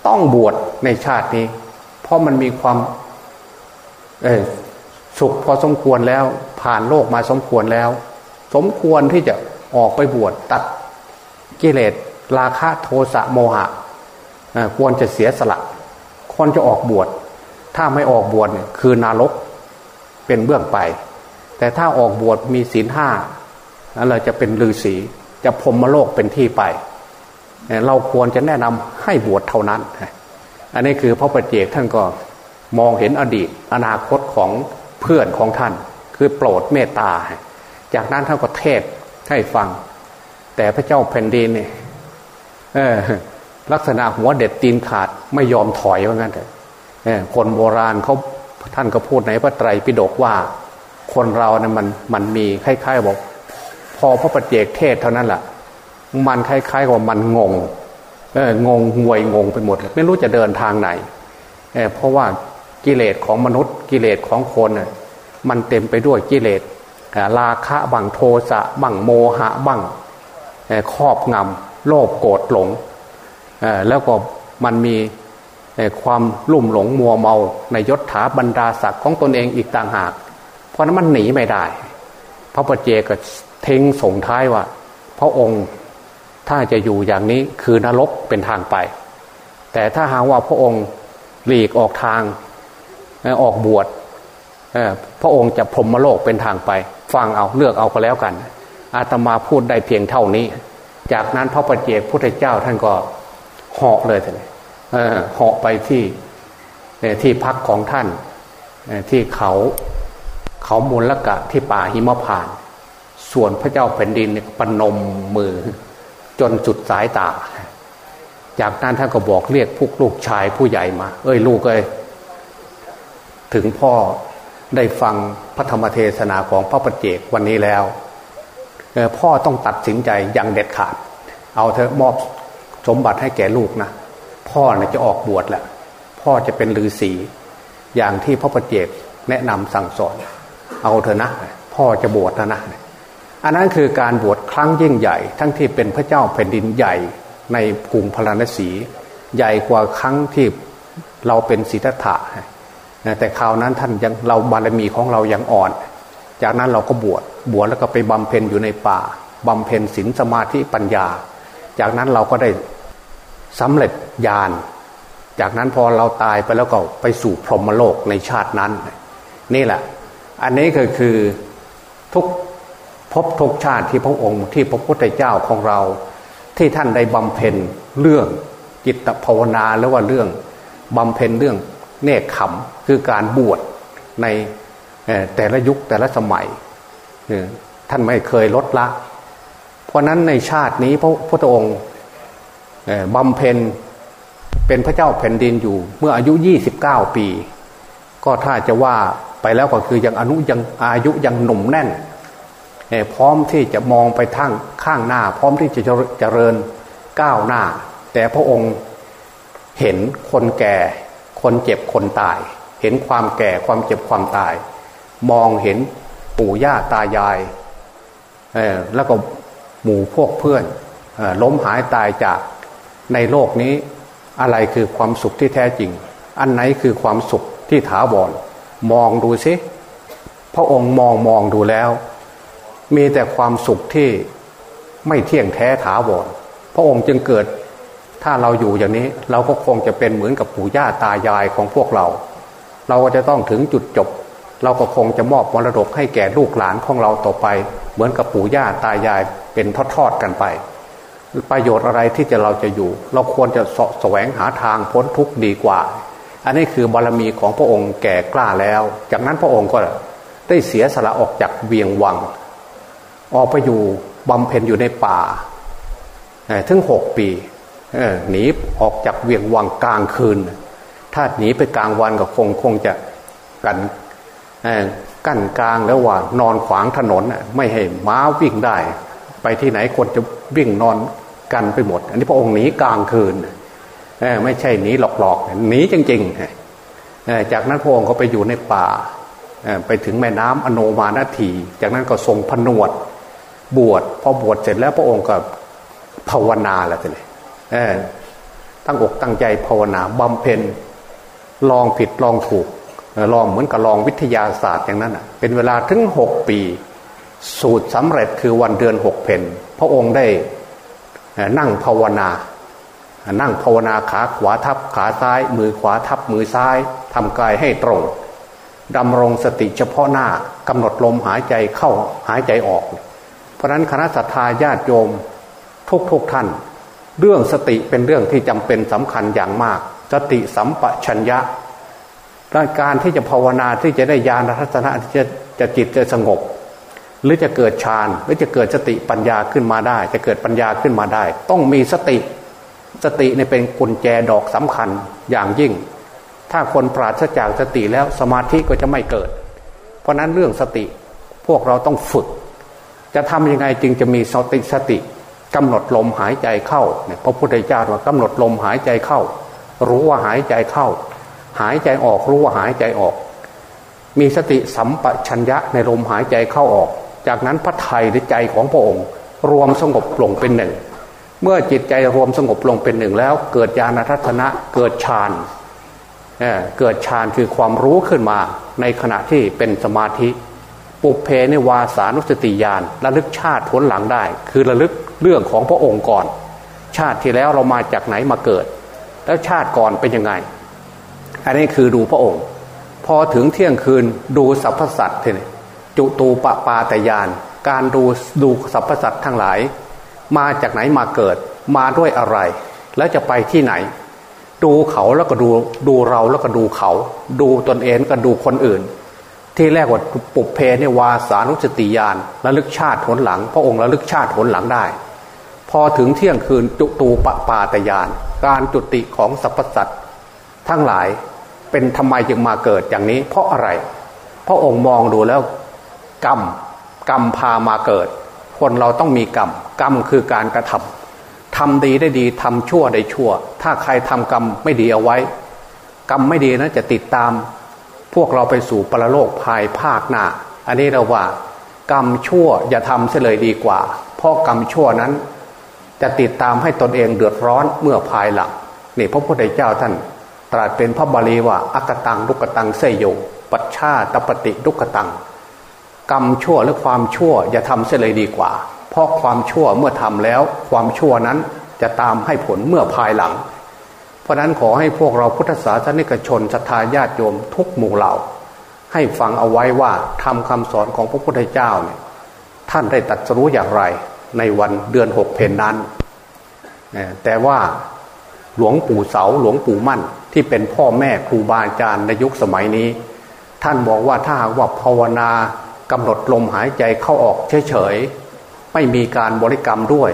ต้องบวชในชาตินี้ เพราะมันมีความสุขพอสมควรแล้วผ่านโลกมาสมควรแล้ว สมควรที่จะออกไปบวชตัดกิเลสราคะโทสะโมหะควรจะเสียสละ ควรจะออกบวชถ้าไม่ออกบวชเนี่ยคือนรกเป็นเบื้องไป แต่ถ้าออกบวชมีศีลห้านั่นเราจะเป็นฤาษีจะพรมมโลกเป็นที่ไป เราควรจะแนะนำให้บวชเท่านั้น อันนี้คือพระประเจกท่านก็มองเห็นอดีต อนาคตของเพื่อนของท่าน คือโปรดเมตตา จากนั้นท่านก็เทศให้ฟัง แต่พระเจ้าแผ่นดินเนี่ย ลักษณะหัวเด็ดตีนขาดไม่ยอมถอยว่างั้นเถอะคนโบราณเขาท่านก็พูดในพระไตรปิฎกว่า คนเราเนี่ยมันมันมีคล้ายๆบอก พอพระประเจกเทศเท่านั้นแหละมันคล้ายๆกับมันงงเอองงงวยงงไปหมด ไม่รู้จะเดินทางไหนเเพราะว่ากิเลสของมนุษย์กิเลสของคนน่ยมันเต็มไปด้วยกิเลสราคะบังโทสะบังโมหะบังครอบงำโลภโกรธหลง แล้วก็มันมีความลุ่มหลงมัวเมาในยศถาบรรดาศักดิ์ของตนเองอีกต่างหาก เพราะนั้นมันหนีไม่ได้ พระปเจก็เทงส่งท้ายว่า พระองค์ถ้าจะอยู่อย่างนี้คือนรกเป็นทางไป แต่ถ้าหากว่าพระองค์หลีกออกทางออกบวชพระองค์จะพรมโลกเป็นทางไป ฟังเอาเลือกเอาก็แล้วกัน อาตมาพูดได้เพียงเท่านี้ จากนั้นพระปเจกพุทธเจ้าท่านก็ เหาะเลยท่านเหาะไปที่ที่พักของท่านที่เขาเขามูลละกะที่ป่าหิมพาน ส่วนพระเจ้าแผ่นดินปนมมือ จนจุดสายตา จากนั้นท่านก็บอกเรียกพวกลูกชายผู้ใหญ่มา เอ้ยลูกเอ้ยถึงพ่อได้ฟังพระธรรมเทศนาของพระปเจกวันนี้แล้วพ่อต้องตัดสินใจอย่างเด็ดขาด เอาเธอมอบ สมบัติให้แก่ลูกนะพ่อนะจะออกบวชแหละพ่อจะเป็นฤาษีอย่างที่พ่อประเจกแนะนำสั่งสอน เอาเถอะนะ พ่อจะบวชนะนะอันนั้นคือการบวชครั้งยิ่งใหญ่ ทั้งที่เป็นพระเจ้าแผ่นดินใหญ่ในกรุงพาราณสี ใหญ่กว่าครั้งที่เราเป็นศิทธัตถะแต่คราวนั้นท่านยังเราบารมีของเรายังอ่อน จากนั้นเราก็บวชบวชแล้วก็ไปบำเพ็ญอยู่ในป่าบำเพ็ญศีลสมาธิปัญญา จากนั้นเราก็ได้ สำเร็จญาณจากนั้นพอเราตายไปแล้วก็ไปสู่พรหมโลกในชาตินั้น นี่แหละ อันนี้ก็คือทุกพบทุกชาติที่พระองค์ที่พระพุทธเจ้าของเรา ที่ท่านได้บำเพ็ญเรื่องจิตภาวนาหรือว่าเรื่องบำเพ็ญเรื่องเนคขมคือการบวชในแต่ละยุคแต่ละสมัยท่านไม่เคยลดละ เพราะนั้นในชาตินี้พระพุทธองค์ บำเพ็ญเป็นพระเจ้าแผ่นดินอยู่ เมื่ออายุ 29 ปี ก็ถ้าจะว่าไปแล้วก็คือยังอนุยังอายุยังหนุ่มแน่นพร้อมที่จะมองไปทางข้างหน้า พร้อมที่จะเจริญก้าวหน้า แต่พระองค์เห็นคนแก่ คนเจ็บคนตาย เห็นความแก่ความเจ็บความตาย มองเห็นปู่ย่าตายายแล้วก็หมู่พวกเพื่อนล้มหายตายจาก ในโลกนี้อะไรคือความสุขที่แท้จริง อันไหนคือความสุขที่ถาวรมองดูซิพระองค์มองมองดูแล้ว มีแต่ความสุขที่ไม่เที่ยงแท้ถาวรพระองค์จึงเกิด ถ้าเราอยู่อย่างนี้ เราก็คงจะเป็นเหมือนกับปู่ย่าตายายของพวกเรา เราก็จะต้องถึงจุดจบ เราก็คงจะมอบมรดกให้แก่ลูกหลานของเราต่อไป เหมือนกับปู่ย่าตายายเป็นทอดๆกันไป ประโยชน์อะไรที่จะเราจะอยู่ เราควรจะสแสวงหาทางพ้นทุกข์ดีกว่า อันนี้คือบารมีของพระองค์แก่กล้าแล้ว จากนั้นพระองค์ก็ได้เสียสละออกจากเวียงวัง ออกไปอยู่บำเพ็ญอยู่ในป่าถึงหกปีหนีออกจากเวียงวังกลางคืน ถ้าหนีไปกลางวันก็คงคงจะกันกั้นกลางแล้วว่านอนขวางถนนไม่ให้ม้าวิ่งได้ ไปที่ไหนคนจะวิ่งนอน กันไปหมด อันนี้พระองค์หนีกลางคืนไม่ใช่หนีหลอกๆหนีจริงๆจากนั้นพระองค์ก็ไปอยู่ในป่าไปถึงแม่น้ำอโนมานาที จากนั้นก็ทรงผนวดบวชพอบวชเสร็จแล้วพระองค์ก็ภาวนาแล้วทีนี้ตั้งอกตั้งใจภาวนาบำเพ็ญลองผิดลองถูกลองเหมือนกับลองวิทยาศาสตร์อย่างนั้นเป็นเวลาถึงหกปี สูตรสำเร็จคือวันเดือนหกเพนพระองค์ได้ นั่งภาวนา นั่งภาวนาขาขวาทับขาซ้าย มือขวาทับมือซ้ายทำกายให้ตรงดำรงสติเฉพาะหน้ากำหนดลมหายใจเข้าหายใจออก เพราะนั้นคณะสัตยาญาติโยมทุกทุกท่าน เรื่องสติเป็นเรื่องที่จำเป็นสำคัญอย่างมาก สติสัมปชัญญะการที่จะภาวนาที่จะได้ญาณทัศนะจะจะจิตจะสงบ หรือจะเกิดฌานหรือจะเกิดสติปัญญาขึ้นมาได้ จะเกิดปัญญาขึ้นมาได้ ต้องมีสติ สติเนี่ยเป็นกุญแจดอกสำคัญอย่างยิ่ง ถ้าคนปราศจากสติแล้วสมาธิก็จะไม่เกิด เพราะนั้นเรื่องสติพวกเราต้องฝึก จะทำยังไงจึงจะมีสติสติกำหนดลมหายใจเข้าเนี่ยพระพุทธเจ้าว่ากำหนดลมหายใจเข้า รู้ว่าหายใจเข้า หายใจออกรู้ว่าหายใจออก มีสติสัมปชัญญะในลมหายใจเข้าออก จากนั้นพระไทยหรือใจของพระองค์ รวมสงบลงเป็นหนึ่ง เมื่อจิตใจรวมสงบลงเป็นหนึ่งแล้ว เกิดญาณทัศนะเกิดฌานเเกิดฌานคือความรู้ขึ้นมาในขณะที่เป็นสมาธิ ปุเพในวาสานุสติญาณระลึกชาติผลหลังได้ คือระลึกเรื่องของพระองค์ก่อน ชาติที่แล้วเรามาจากไหนมาเกิด แล้วชาติก่อนเป็นยังไง อันนี้คือดูพระองค์ พอถึงเที่ยงคืนดูสรรพสัตว์ทีนี้ จุตูปปาตยาน การดูดูสรรพสัตว์ทั้งหลาย มาจากไหนมาเกิด มาด้วยอะไร แล้วจะไปที่ไหน ดูเขาแล้วก็ดูดูเราแล้วก็ดูเขา ดูตนเองก็ดูคนอื่น ที่แรกว่าปุบเพเนี่วาสานุสติยานระลึกชาติผลหลัง พระองค์ระลึกชาติผลหลังได้ พอถึงเที่ยงคืนจุตูปปาตยาน การจุติของสรรพสัตว์ทั้งหลายเป็นทำไมจึงมาเกิดอย่างนี้ เพราะอะไร พระองค์มองดูแล้ว กรรมกรรมพามาเกิด คนเราต้องมีกรรมกรรมคือการกระทำทำดีได้ดีทำชั่วได้ชั่ว ถ้าใครทำกรรมไม่ดีเอาไว้ กรรมไม่ดีนะจะติดตาม พวกเราไปสู่ปรโลกภายภาคหน้า อันนี้เราว่า กรรมชั่วอย่าทำเสียเลยดีกว่า เพราะกรรมชั่วนั้น จะติดตามให้ตนเองเดือดร้อนเมื่อภายหลังนี่พระพุทธเจ้าท่านตรัสเป็นพระบาลีว่า อักตังลุกตังเสยโย ปัชชาตปฏิลุกตัง กรรมชั่วหรือความชั่วอย่าทำเสียเลยดีกว่า เพราะความชั่วเมื่อทำแล้ว ความชั่วนั้นจะตามให้ผลเมื่อภายหลัง เพราะนั้นขอให้พวกเราพุทธศาสนิกชนศรัทธาญาติโยมทุกหมู่เหล่า ให้ฟังเอาไว้ว่าทำคำสอนของพระพุทธเจ้าเนี่ยท่านได้ตัดสู้อย่างไรในวันเดือนหกเพนนั้น แต่ว่าหลวงปู่เสาหลวงปู่มั่นที่เป็นพ่อแม่ครูบาอาจารย์ในยุคสมัยนี้ ท่านบอกว่าถ้าหากว่าภาวนา กำหนดลมหายใจเข้าออกเฉยๆไม่มีการบริกรรมด้วย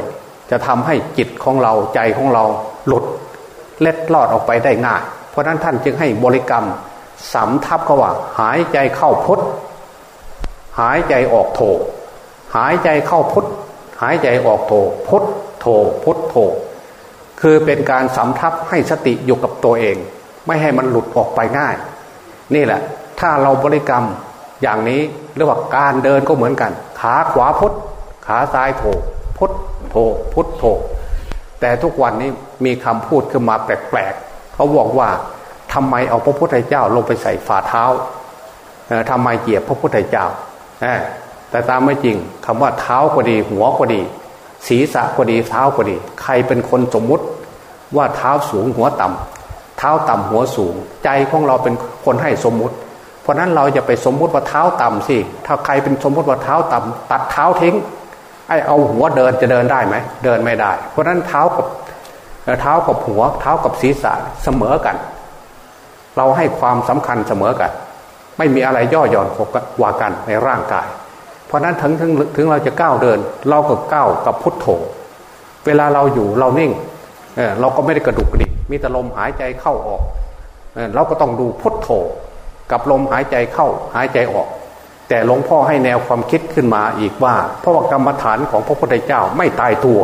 จะทำให้จิตของเราใจของเราหลุดเล็ดลอดออกไปได้ง่าย เพราะนั้นท่านจึงให้บริกรรมสำทับก็ว่า หายใจเข้าพุทหายใจออกโถหายใจเข้าพุทหายใจออกโถพุทโถพุทโถคือเป็นการสำทับให้สติอยู่กับตัวเอง ไม่ให้มันหลุดออกไปง่าย นี่แหละ ถ้าเราบริกรรม อย่างนี้เรียกว่าการเดินก็เหมือนกัน ขาขวาพุทขาซ้ายโถพุทโถพุทโถแต่ทุกวันนี้มีคำพูดขึ้นมาแปลกๆเขาบอกว่าทำไมเอาพระพุทธเจ้าลงไปใส่ฝ่าเท้าทำไมเหยียบพระพุทธเจ้าแต่ตามไม่จริงคำว่าเท้าก็ดี หัวก็ดี ศีรษะก็ดีเท้าก็ดี ใครเป็นคนสมมุติว่าเท้าสูงหัวต่ำเท้าต่ำหัวสูง ใจของเราเป็นคนให้สมมุติ เพราะนั้นเราจะไปสมมุติว่าเท้าต่ำสิ ถ้าใครเป็นสมมุติว่าเท้าต่ำตัดเท้าทิ้ง ไอ้เอาหัวเดินจะเดินได้ไหม เดินไม่ได้ เพราะนั้นเท้ากับเท้ากับหัว เท้ากับศีรษะเสมอกัน เราให้ความสำคัญเสมอกัน ไม่มีอะไรย่อหย่อนกว่ากันในร่างกาย เพราะนั้นถึงถึงถึงเราจะก้าวเดิน เราก็ก้าวกับพุทโธ เวลาเราอยู่เรานิ่งเเราก็ไม่ได้กระดุกกระดิกมีแต่ลมหายใจเข้าออกเเราก็ต้องดูพุทโธ กับลมหายใจเข้าหายใจออก แต่หลวงพ่อให้แนวความคิดขึ้นมาอีกว่า เพราะว่ากรรมฐานของพระพุทธเจ้าไม่ตายตัว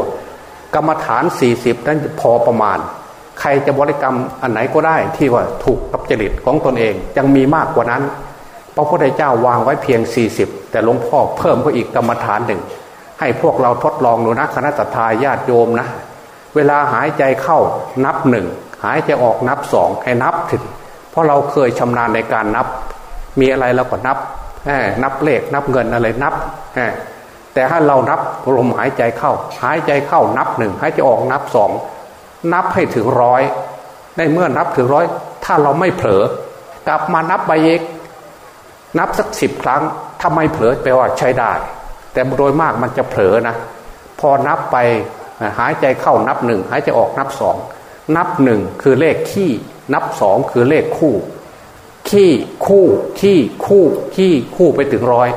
กรรมฐาน 40 นั้นพอประมาณ ใครจะบริกรรมอันไหนก็ได้ที่ว่าถูกกับจริตของตนเองยังมีมากกว่านั้น พระพุทธเจ้าวางไว้เพียง 40 แต่หลวงพ่อเพิ่มก็อีกกรรมฐานหนึ่งให้พวกเราทดลองดูนะคณะทาญาติโยมนะ เวลาหายใจเข้านับหนึ่งหายใจออกนับสองให้นับถึง ราะเราเคยชำนาญในการนับ มีอะไรเราก็นับนับเลขนับเงินอะไรนับแต่ถ้าเรานับลมหายใจเข้า หายใจเข้านับหนึ่งหายใจออกนับสองนับให้ถึงร้อยในเมื่อนับถึงร้อยถ้าเราไม่เผลอกลับมานับไปเอกนับสักสิบครั้งถ้าไม่เผลอแปลว่าใช้ได้ แต่โดยมากมันจะเผลอนะ พอนับไปหายใจเข้านับหนึ่งหายใจออกนับสอง นับหนึ่งคือเลขขี้ นับสองคือเลขคู่ ขี้คู่ขี้คู่ขี้คู่ไปถึงร้อย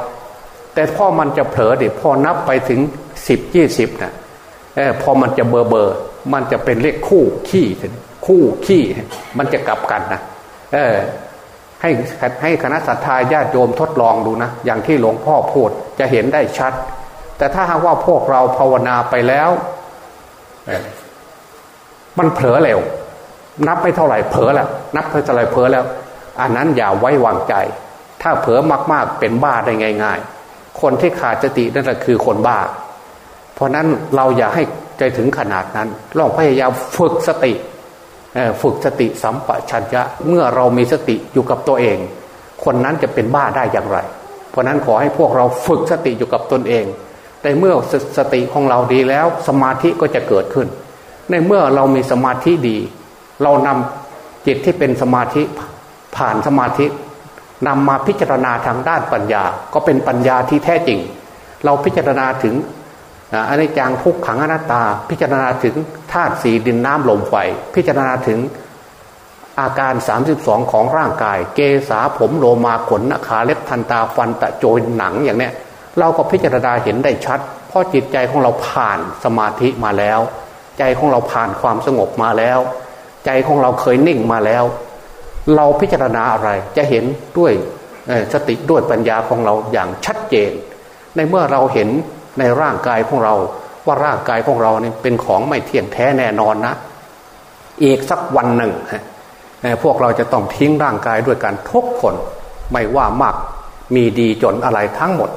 แต่พ่อมันจะเผลอเดี๋ยพอนับไปถึงสิบยี่สิบนะ่ะพอมันจะเบอร์เบอร์มันจะเป็นเลขคู่ขี้คู่ขี้มันจะกลับกันนะเออให้ให้คณะสัตยาญาติโยมทดลองดูนะ อย่างที่หลวงพ่อพูดจะเห็นได้ชัด แต่ถ้าหากว่าพวกเราภาวนาไปแล้ว มันเผลอเร็ว นับไม่เท่าไหร่เผลอแล้วนับเท่าไหร่เผลอแล้ว อันนั้นอย่าไว้วางใจ ถ้าเผลอมากๆเป็นบ้าได้ง่าย ๆ คนที่ขาดสตินั่นแหละคือคนบ้า เพราะนั้นเราอย่าให้ใจถึงขนาดนั้นลองพยายามฝึกสติฝึกสติสัมปชัญญะเมื่อเรามีสติอยู่กับตัวเอง คนนั้นจะเป็นบ้าได้อย่างไร เพราะนั้นขอให้พวกเราฝึกสติอยู่กับตนเองแต่เมื่อสสติของเราดีแล้วสมาธิก็จะเกิดขึ้น ในเมื่อเรามีสมาธิดี เรานำจิตที่เป็นสมาธิผ่านสมาธินำมาพิจารณาทางด้านปัญญา ก็เป็นปัญญาที่แท้จริง เราพิจารณาถึงอนิจจังทุกขังอนัตตา พิจารณาถึงธาตุสีดินน้ำลมไฟพิจารณาถึงอาการ 32 ของร่างกาย เกษาผมโลมาขนขาเล็บทันตาฟันตะโจยหนังอย่างเนี้ยเราก็พิจารณาเห็นได้ชัด เพราะจิตใจของเราผ่านสมาธิมาแล้ว ใจของเราผ่านความสงบมาแล้ว ใจของเราเคยนิ่งมาแล้ว เราพิจารณาอะไรจะเห็นด้วยสติด้วยปัญญาของเราอย่างชัดเจน ในเมื่อเราเห็นในร่างกายของเราว่าร่างกายของเราเนี่ยเป็นของไม่เที่ยงแท้แน่นอนนะอีกสักวันหนึ่งพวกเราจะต้องทิ้งร่างกายด้วยกันทุกคนไม่ว่ามากมีดีจนอะไรทั้งหมด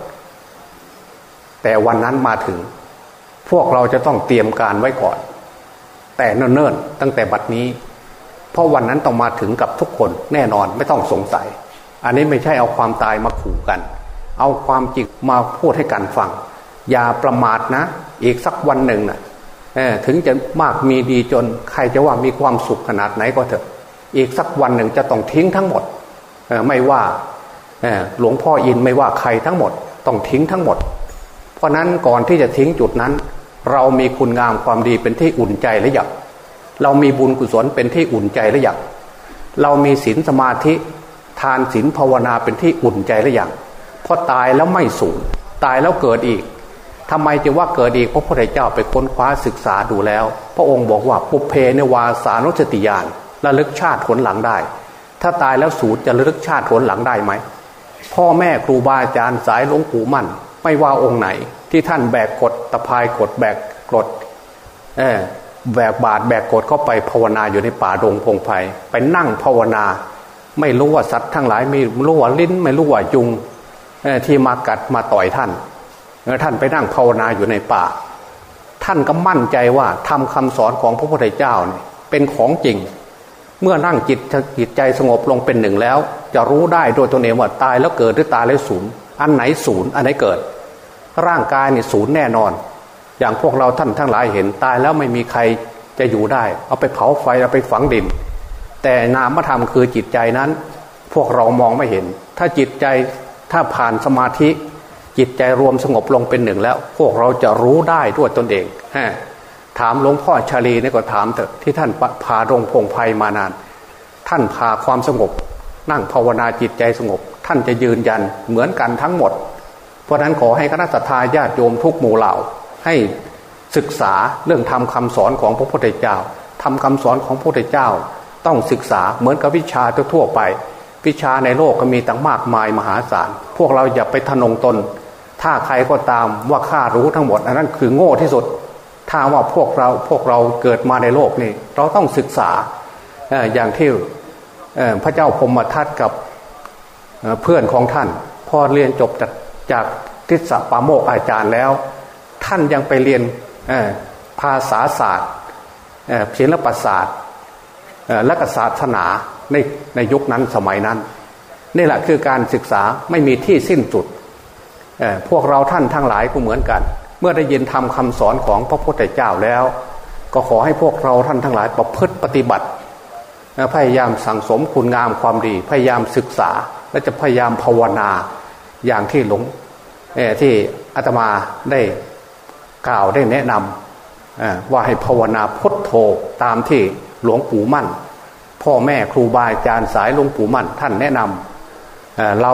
แต่วันนั้นมาถึง พวกเราจะต้องเตรียมการไว้ก่อน แต่เนิ่นๆตั้งแต่บัดนี้ เพราะวันนั้นต้องมาถึงกับทุกคนแน่นอนไม่ต้องสงสัย อันนี้ไม่ใช่เอาความตายมาขู่กัน เอาความจริงมาพูดให้กันฟัง อย่าประมาทนะ อีกสักวันหนึ่งนะ่ะถึงจะมากมีดีจนใครจะว่ามีความสุขขนาดไหนก็เถอะ อีกสักวันหนึ่งจะต้องทิ้งทั้งหมดไม่ว่าหลวงพ่ออินไม่ว่าใครทั้งหมด ต้องทิ้งทั้งหมด เพราะนั้นก่อนที่จะทิ้งจุดนั้น เรามีคุณงามความดีเป็นที่อุ่นใจหรือยังเรามีบุญกุศลเป็นที่อุ่นใจหรือยังเรามีศีลสมาธิทานศีลภาวนาเป็นที่อุ่นใจหรือยังเพราะตายแล้วไม่สูญตายแล้วเกิดอีกทำไมจะว่าเกิดอีกเพราะพระพุทธเจ้าไปค้นคว้าศึกษาดูแล้ว พระองค์บอกว่าปุเพเนวาสานุสติยานระลึกชาติผลหลังได้ ถ้าตายแล้วสูญจะระลึกชาติผลหลังได้ไหมพ่อแม่ครูบาอาจารย์สายหลวงปู่มั่น ไม่ว่าองค์ไหน ที่ท่านแบกกดตะพายกดแบกกดเออแบกบาดแบกกดเข้าไปภาวนาอยู่ในป่าดงพงไพ่ไปนั่งภาวนา ไม่รู้ว่าสัตว์ทั้งหลายไม่รู้ว่าลิ้น ไม่รู้ว่ายุงที่มากัดมาต่อยท่านท่านไปนั่งภาวนาอยู่ในป่า ท่านก็มั่นใจว่าทำคำสอนของพระพุทธเจ้าเนี่ยเป็นของจริง เมื่อนั่งจิตจิตใจสงบลงเป็นหนึ่งแล้ว จะรู้ได้โดยตัวเองว่าตายแล้วเกิดหรือตายแล้วศูนย์ อันไหนศูนย์อันไหนเกิด ร่างกายเนี่ยศูนย์แน่นอน อย่างพวกเราท่านทั้งหลายเห็นตายแล้วไม่มีใครจะอยู่ได้ เอาไปเผาไฟเอาไปฝังดิน แต่นามธรรมคือจิตใจนั้น พวกเรามองไม่เห็น ถ้าจิตใจถ้าผ่านสมาธิ จิตใจรวมสงบลงเป็นหนึ่งแล้ว พวกเราจะรู้ได้ด้วยตนเองฮถามหลวงพ่อชาลีนี่ก็ถามเถอะที่ท่านพารงพงไพมานาน ท่านพาความสงบ นั่งภาวนาจิตใจสงบ ท่านจะยืนยันเหมือนกันทั้งหมด เพราะนั้นขอให้คณะสัตยาญาติโยมทุกหมู่เหล่า ให้ศึกษาเรื่องทำคำสอนของพระพุทธเจ้าทำคำสอนของพระพุทธเจ้า ต้องศึกษาเหมือนกับวิชาทั่วไป วิชาในโลกก็มีตั้งมากมายมหาศาล พวกเราอย่าไปทนงตน ถ้าใครก็ตามว่าข้ารู้ทั้งหมดอันนั้นคือโง่ที่สุด ถ้าว่าพวกเราพวกเราเกิดมาในโลกนี่เราต้องศึกษาอย่างที่พระเจ้าพมทัตกับ เพื่อนของท่าน พอเรียนจบจากจากทิศปาโมกอาจารย์แล้ว ท่านยังไปเรียนภาษาศาสตร์ศิลปศาสตร์และศาสนาในในยุคนั้นสมัยนั้นนี่แหละคือการศึกษาไม่มีที่สิ้นสุดพวกเราท่านทั้งหลายก็เหมือนกัน เมื่อได้ยินทำคำสอนของพระพุทธเจ้าแล้ว ก็ขอให้พวกเราท่านทั้งหลายประพฤติปฏิบัติ พยายามสั่งสมคุณงามความดี พยายามศึกษา และจะพยายามภาวนาอย่างที่หลวงที่อาตมาได้กล่าวได้แนะนำว่าให้ภาวนาพุทโธตามที่หลวงปู่มั่น พ่อแม่ครูบาอาจารย์สายหลวงปู่มั่น ท่านแนะนำเเรา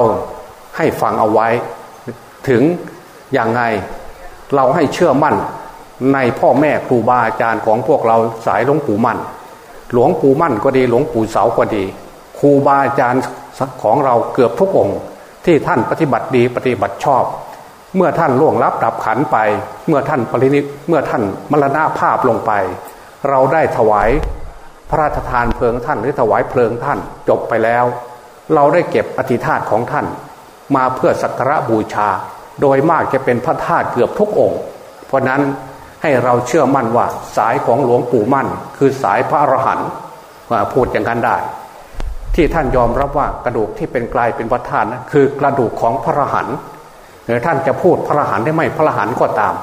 ให้ฟังเอาไว้ ถึงอย่างไงเราให้เชื่อมั่นในพ่อแม่ครูบาอาจารย์ของพวกเราสายหลวงปู่มั่น หลวงปู่มั่นก็ดีหลวงปู่เสาก็ดี ครูบาอาจารย์ของเราเกือบทุกองค์ที่ท่านปฏิบัติดีปฏิบัติชอบ เมื่อท่านล่วงลับดับขันไป เมื่อท่านปรินิเมื่อท่านมรณาภาพลงไป เราได้ถวายพระราชทานเพลิงท่านหรือถวายเพลิงท่านจบไปแล้ว เราได้เก็บอธิธาตของท่าน มาเพื่อสักการะบูชา โดยมากจะเป็นพระธาตุเกือบทุกองค์ เพราะนั้นให้เราเชื่อมั่นว่าสายของหลวงปู่มั่น คือสายพระอรหันต์พูดอย่างนั้นได้ ที่ท่านยอมรับว่ากระดูกที่เป็นกลายเป็นพระธาตุนะคือกระดูกของพระรหันต์ท่านจะพูดพระหันได้ไม่พระหันก็ตาม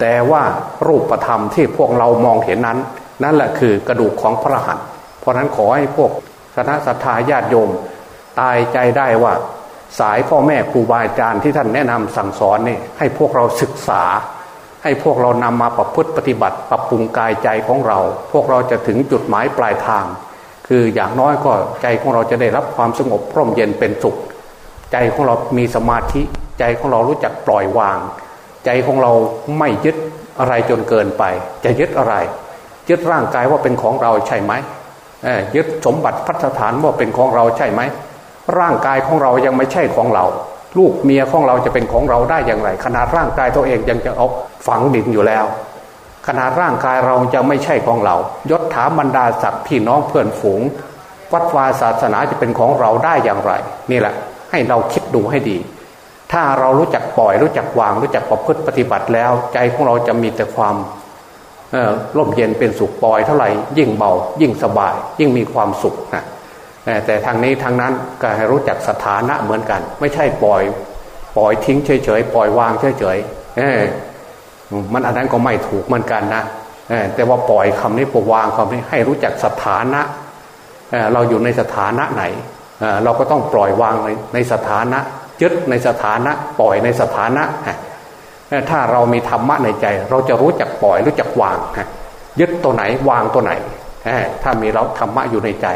แต่ว่ารูปธรรมที่พวกเรามองเห็นนั้น นั่นแหละคือกระดูกของพระหันเพราะนั้นขอให้พวกคณะสัตยาญาติโยม ตายใจได้ว่า สายพ่อแม่ครูบาอาจารย์ที่ท่านแนะนำสั่งสอนนี่ให้พวกเราศึกษา ให้พวกเรานำมาประพฤติปฏิบัติ ปรับปรุงกายใจของเรา พวกเราจะถึงจุดหมายปลายทาง คืออย่างน้อยก็ใจของเราจะได้รับความสงบพร่มเย็นเป็นสุข ใจของเรามีสมาธิ ใจของเรารู้จักปล่อยวาง ใจของเราไม่ยึดอะไรจนเกินไป จะยึดอะไร ยึดร่างกายว่าเป็นของเราใช่ไหมยึดสมบัติพัฒฐานว่าเป็นของเราใช่ไหมร่างกายของเรายังไม่ใช่ของเรา ลูกเมียของเราจะเป็นของเราได้อย่างไร ขนาดร่างกายตัวเองยังจะเอาฝังดินอยู่แล้ว ขนาดร่างกายเราจะไม่ใช่ของเรา ยศถาบรรดาศักดิ์พี่น้องเพื่อนฝูง วัดวาศาสนาจะเป็นของเราได้อย่างไร นี่แหละ ให้เราคิดดูให้ดี ถ้าเรารู้จักปล่อยรู้จักวาง รู้จักประพฤติปฏิบัติแล้ว ใจของเราจะมีแต่ความร่มเย็นเป็นสุขปล่อยเท่าไหร่ยิ่งเบา ยิ่งสบาย ยิ่งมีความสุขนะแต่ทางนี้ทางนั้นก็ให้รู้จักสถานะเหมือนกัน ไม่ใช่ปล่อย ปล่อยทิ้งเฉยๆปล่อยวางเฉยๆ มันอันนั้นก็ไม่ถูกเหมือนกันนะแต่ว่าปล่อยคำนี้ปลวางคำนี้ให้รู้จักสถานะเราอยู่ในสถานะไหน เราก็ต้องปล่อยวางในในสถานะยึดในสถานะปล่อยในสถานะ ถ้าเรามีธรรมะในใจ เราจะรู้จักปล่อยรู้จักวางยึดตัวไหนวางตัวไหน ถ้ามีเราธรรมะอยู่ในใจ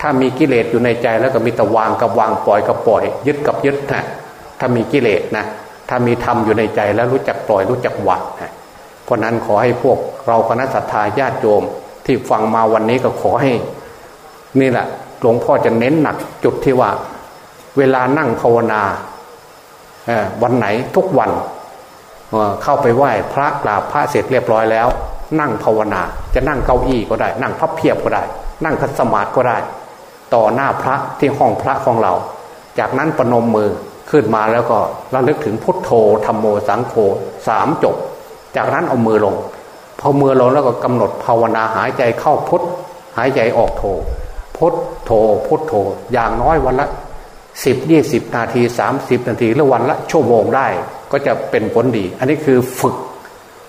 ถ้ามีกิเลสอยู่ในใจแล้วก็มีแต่วางกับวางปล่อยกับปล่อย ยึดกับยึดนะถ้ามีกิเลสนะ ถ้ามีธรรมอยู่ในใจแล้วรู้จักปล่อยรู้จักวางเพราะนั้นขอให้พวกเราคณะสัตยาญาติโยมที่ฟังมาวันนี้ก็ขอให้ นี่แหละหลวงพ่อจะเน้นหนักจุดที่ว่า เวลานั่งภาวนาวันไหนทุกวันเข้าไปไหว้พระกราบพระเสร็จเรียบร้อยแล้ว นั่งภาวนา จะนั่งเก้าอี้ก็ได้ นั่งพับเพียบก็ได้ นั่งคัสมาธิก็ได้ ต่อหน้าพระที่ห้องพระของเรา จากนั้นประนมมือ ขึ้นมาแล้วก็ระลึกถึงพุทโธธรรมโมสังโฆสามจบ จากนั้นเอามือลง พอมือลงแล้วก็กำหนดภาวนาหายใจเข้าพุทหายใจออกโธพุทโธพุทโธ อย่างน้อยวันละสิบยี่สิบนาทีสามสิบนาทีหรือวันละชั่วโมงได้ก็จะเป็นผลดี อันนี้คือฝึก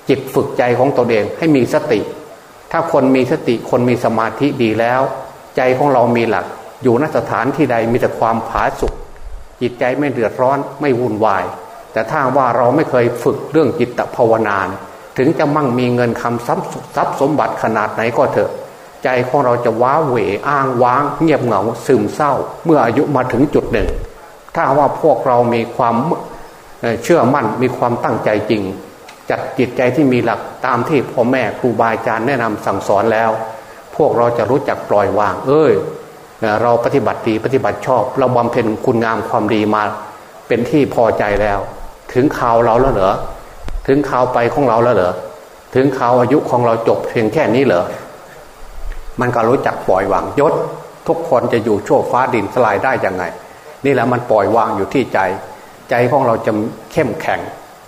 จิตฝึกใจของตนเองให้มีสติ ถ้าคนมีสติคนมีสมาธิดีแล้ว ใจของเรามีหลัก อยู่นสถานที่ใดมีแต่ความผาสุก จิตใจไม่เดือดร้อนไม่วุ่นวาย แต่ถ้าว่าเราไม่เคยฝึกเรื่องจิตภาวนาถึงจะมั่งมีเงินคำทรัพย์สมบัติขนาดไหนก็เถอะ ใจของเราจะว้าเหวอ้างว้าง เงียบเหงาซึมเศร้า เมื่ออายุมาถึงจุดหนึ่ง ถ้าว่าพวกเรามีความเชื่อมั่นมีความตั้งใจจริง จัดจิตใจที่มีหลักตามที่พ่อแม่ครูบาอาจารย์แนะนำสั่งสอนแล้ว พวกเราจะรู้จักปล่อยวาง เอ้ย เราปฏิบัติดีปฏิบัติชอบ เราบำเพ็ญคุณงามความดีมาเป็นที่พอใจแล้ว ถึงข่าวเราแล้วเหรอถึงข่าวไปของเราแล้วเหรอถึงข่าวอายุของเราจบเพียงแค่นี้เหรอมันก็รู้จักปล่อยวางยศ ทุกคนจะอยู่ชั่วฟ้าดินสลายได้ยังไง นี่แหละมันปล่อยวางอยู่ที่ใจ ใจของเราจะเข้มแข็ง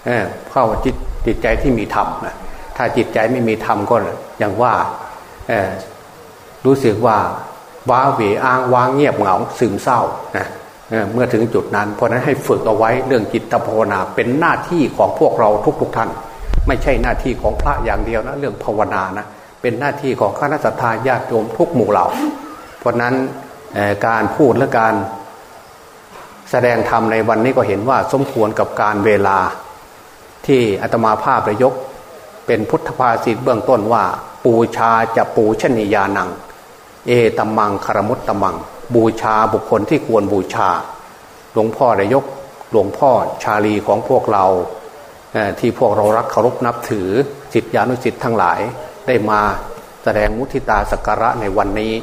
เเพราะจิตจิตใจที่มีธรรมนะถ้าจิตใจไม่มีธรรมก็อย่างว่ารู้สึกว่า ว้าเหวอ้างว้างเงียบเหงาซึมเศร้านะเมื่อถึงจุดนั้น เพราะนั้นให้ฝึกเอาไว้เรื่องจิตภาวนาเป็นหน้าที่ของพวกเราทุกๆทท่าน ไม่ใช่หน้าที่ของพระอย่างเดียวนะเรื่องภาวนานะเป็นหน้าที่ของข้าราชการญาติโยมทุกหมู่เหล่า เพราะนั้นการพูดและการแสดงธรรมในวันนี้ก็เห็นว่าสมควรกับการเวลาที่อาตมาภาพประยก เป็นพุทธภาษิตเบื้องต้นว่า ปูชาจะปูชนียานัง เอตมังคารมุตตมัง บูชาบุคคลที่ควรบูชา หลวงพ่อได้ยกหลวงพ่อชาลีของพวกเราที่พวกเรารักเคารพนับถือจิตญาณุจิตทั้งหลายได้มาแสดงมุทิตาสักการะในวันนี้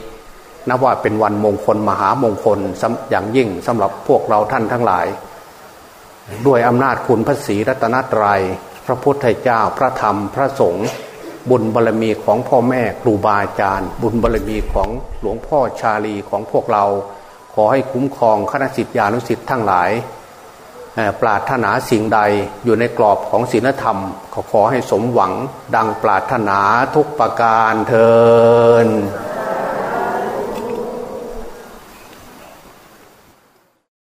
นับว่าเป็นวันมงคลมหามงคลอย่างยิ่งสำหรับพวกเราท่านทั้งหลาย ด้วยอำนาจคุณพระศรีรัตนตรยัย พระพุทธเจ้าพระธรรมพระสงฆ์ บุญบารรมีของพ่อแม่ครูบาอาจารย์ บุญบารรมีของหลวงพ่อชาลีของพวกเรา ขอให้คุ้มครองคณะสิทธิานุสิทธิ์ทั้งหลายปราถนาสิ่งใดอยู่ในกรอบของศีลธรรม ขอขอให้สมหวังดังปราถนาทุกประการเทิน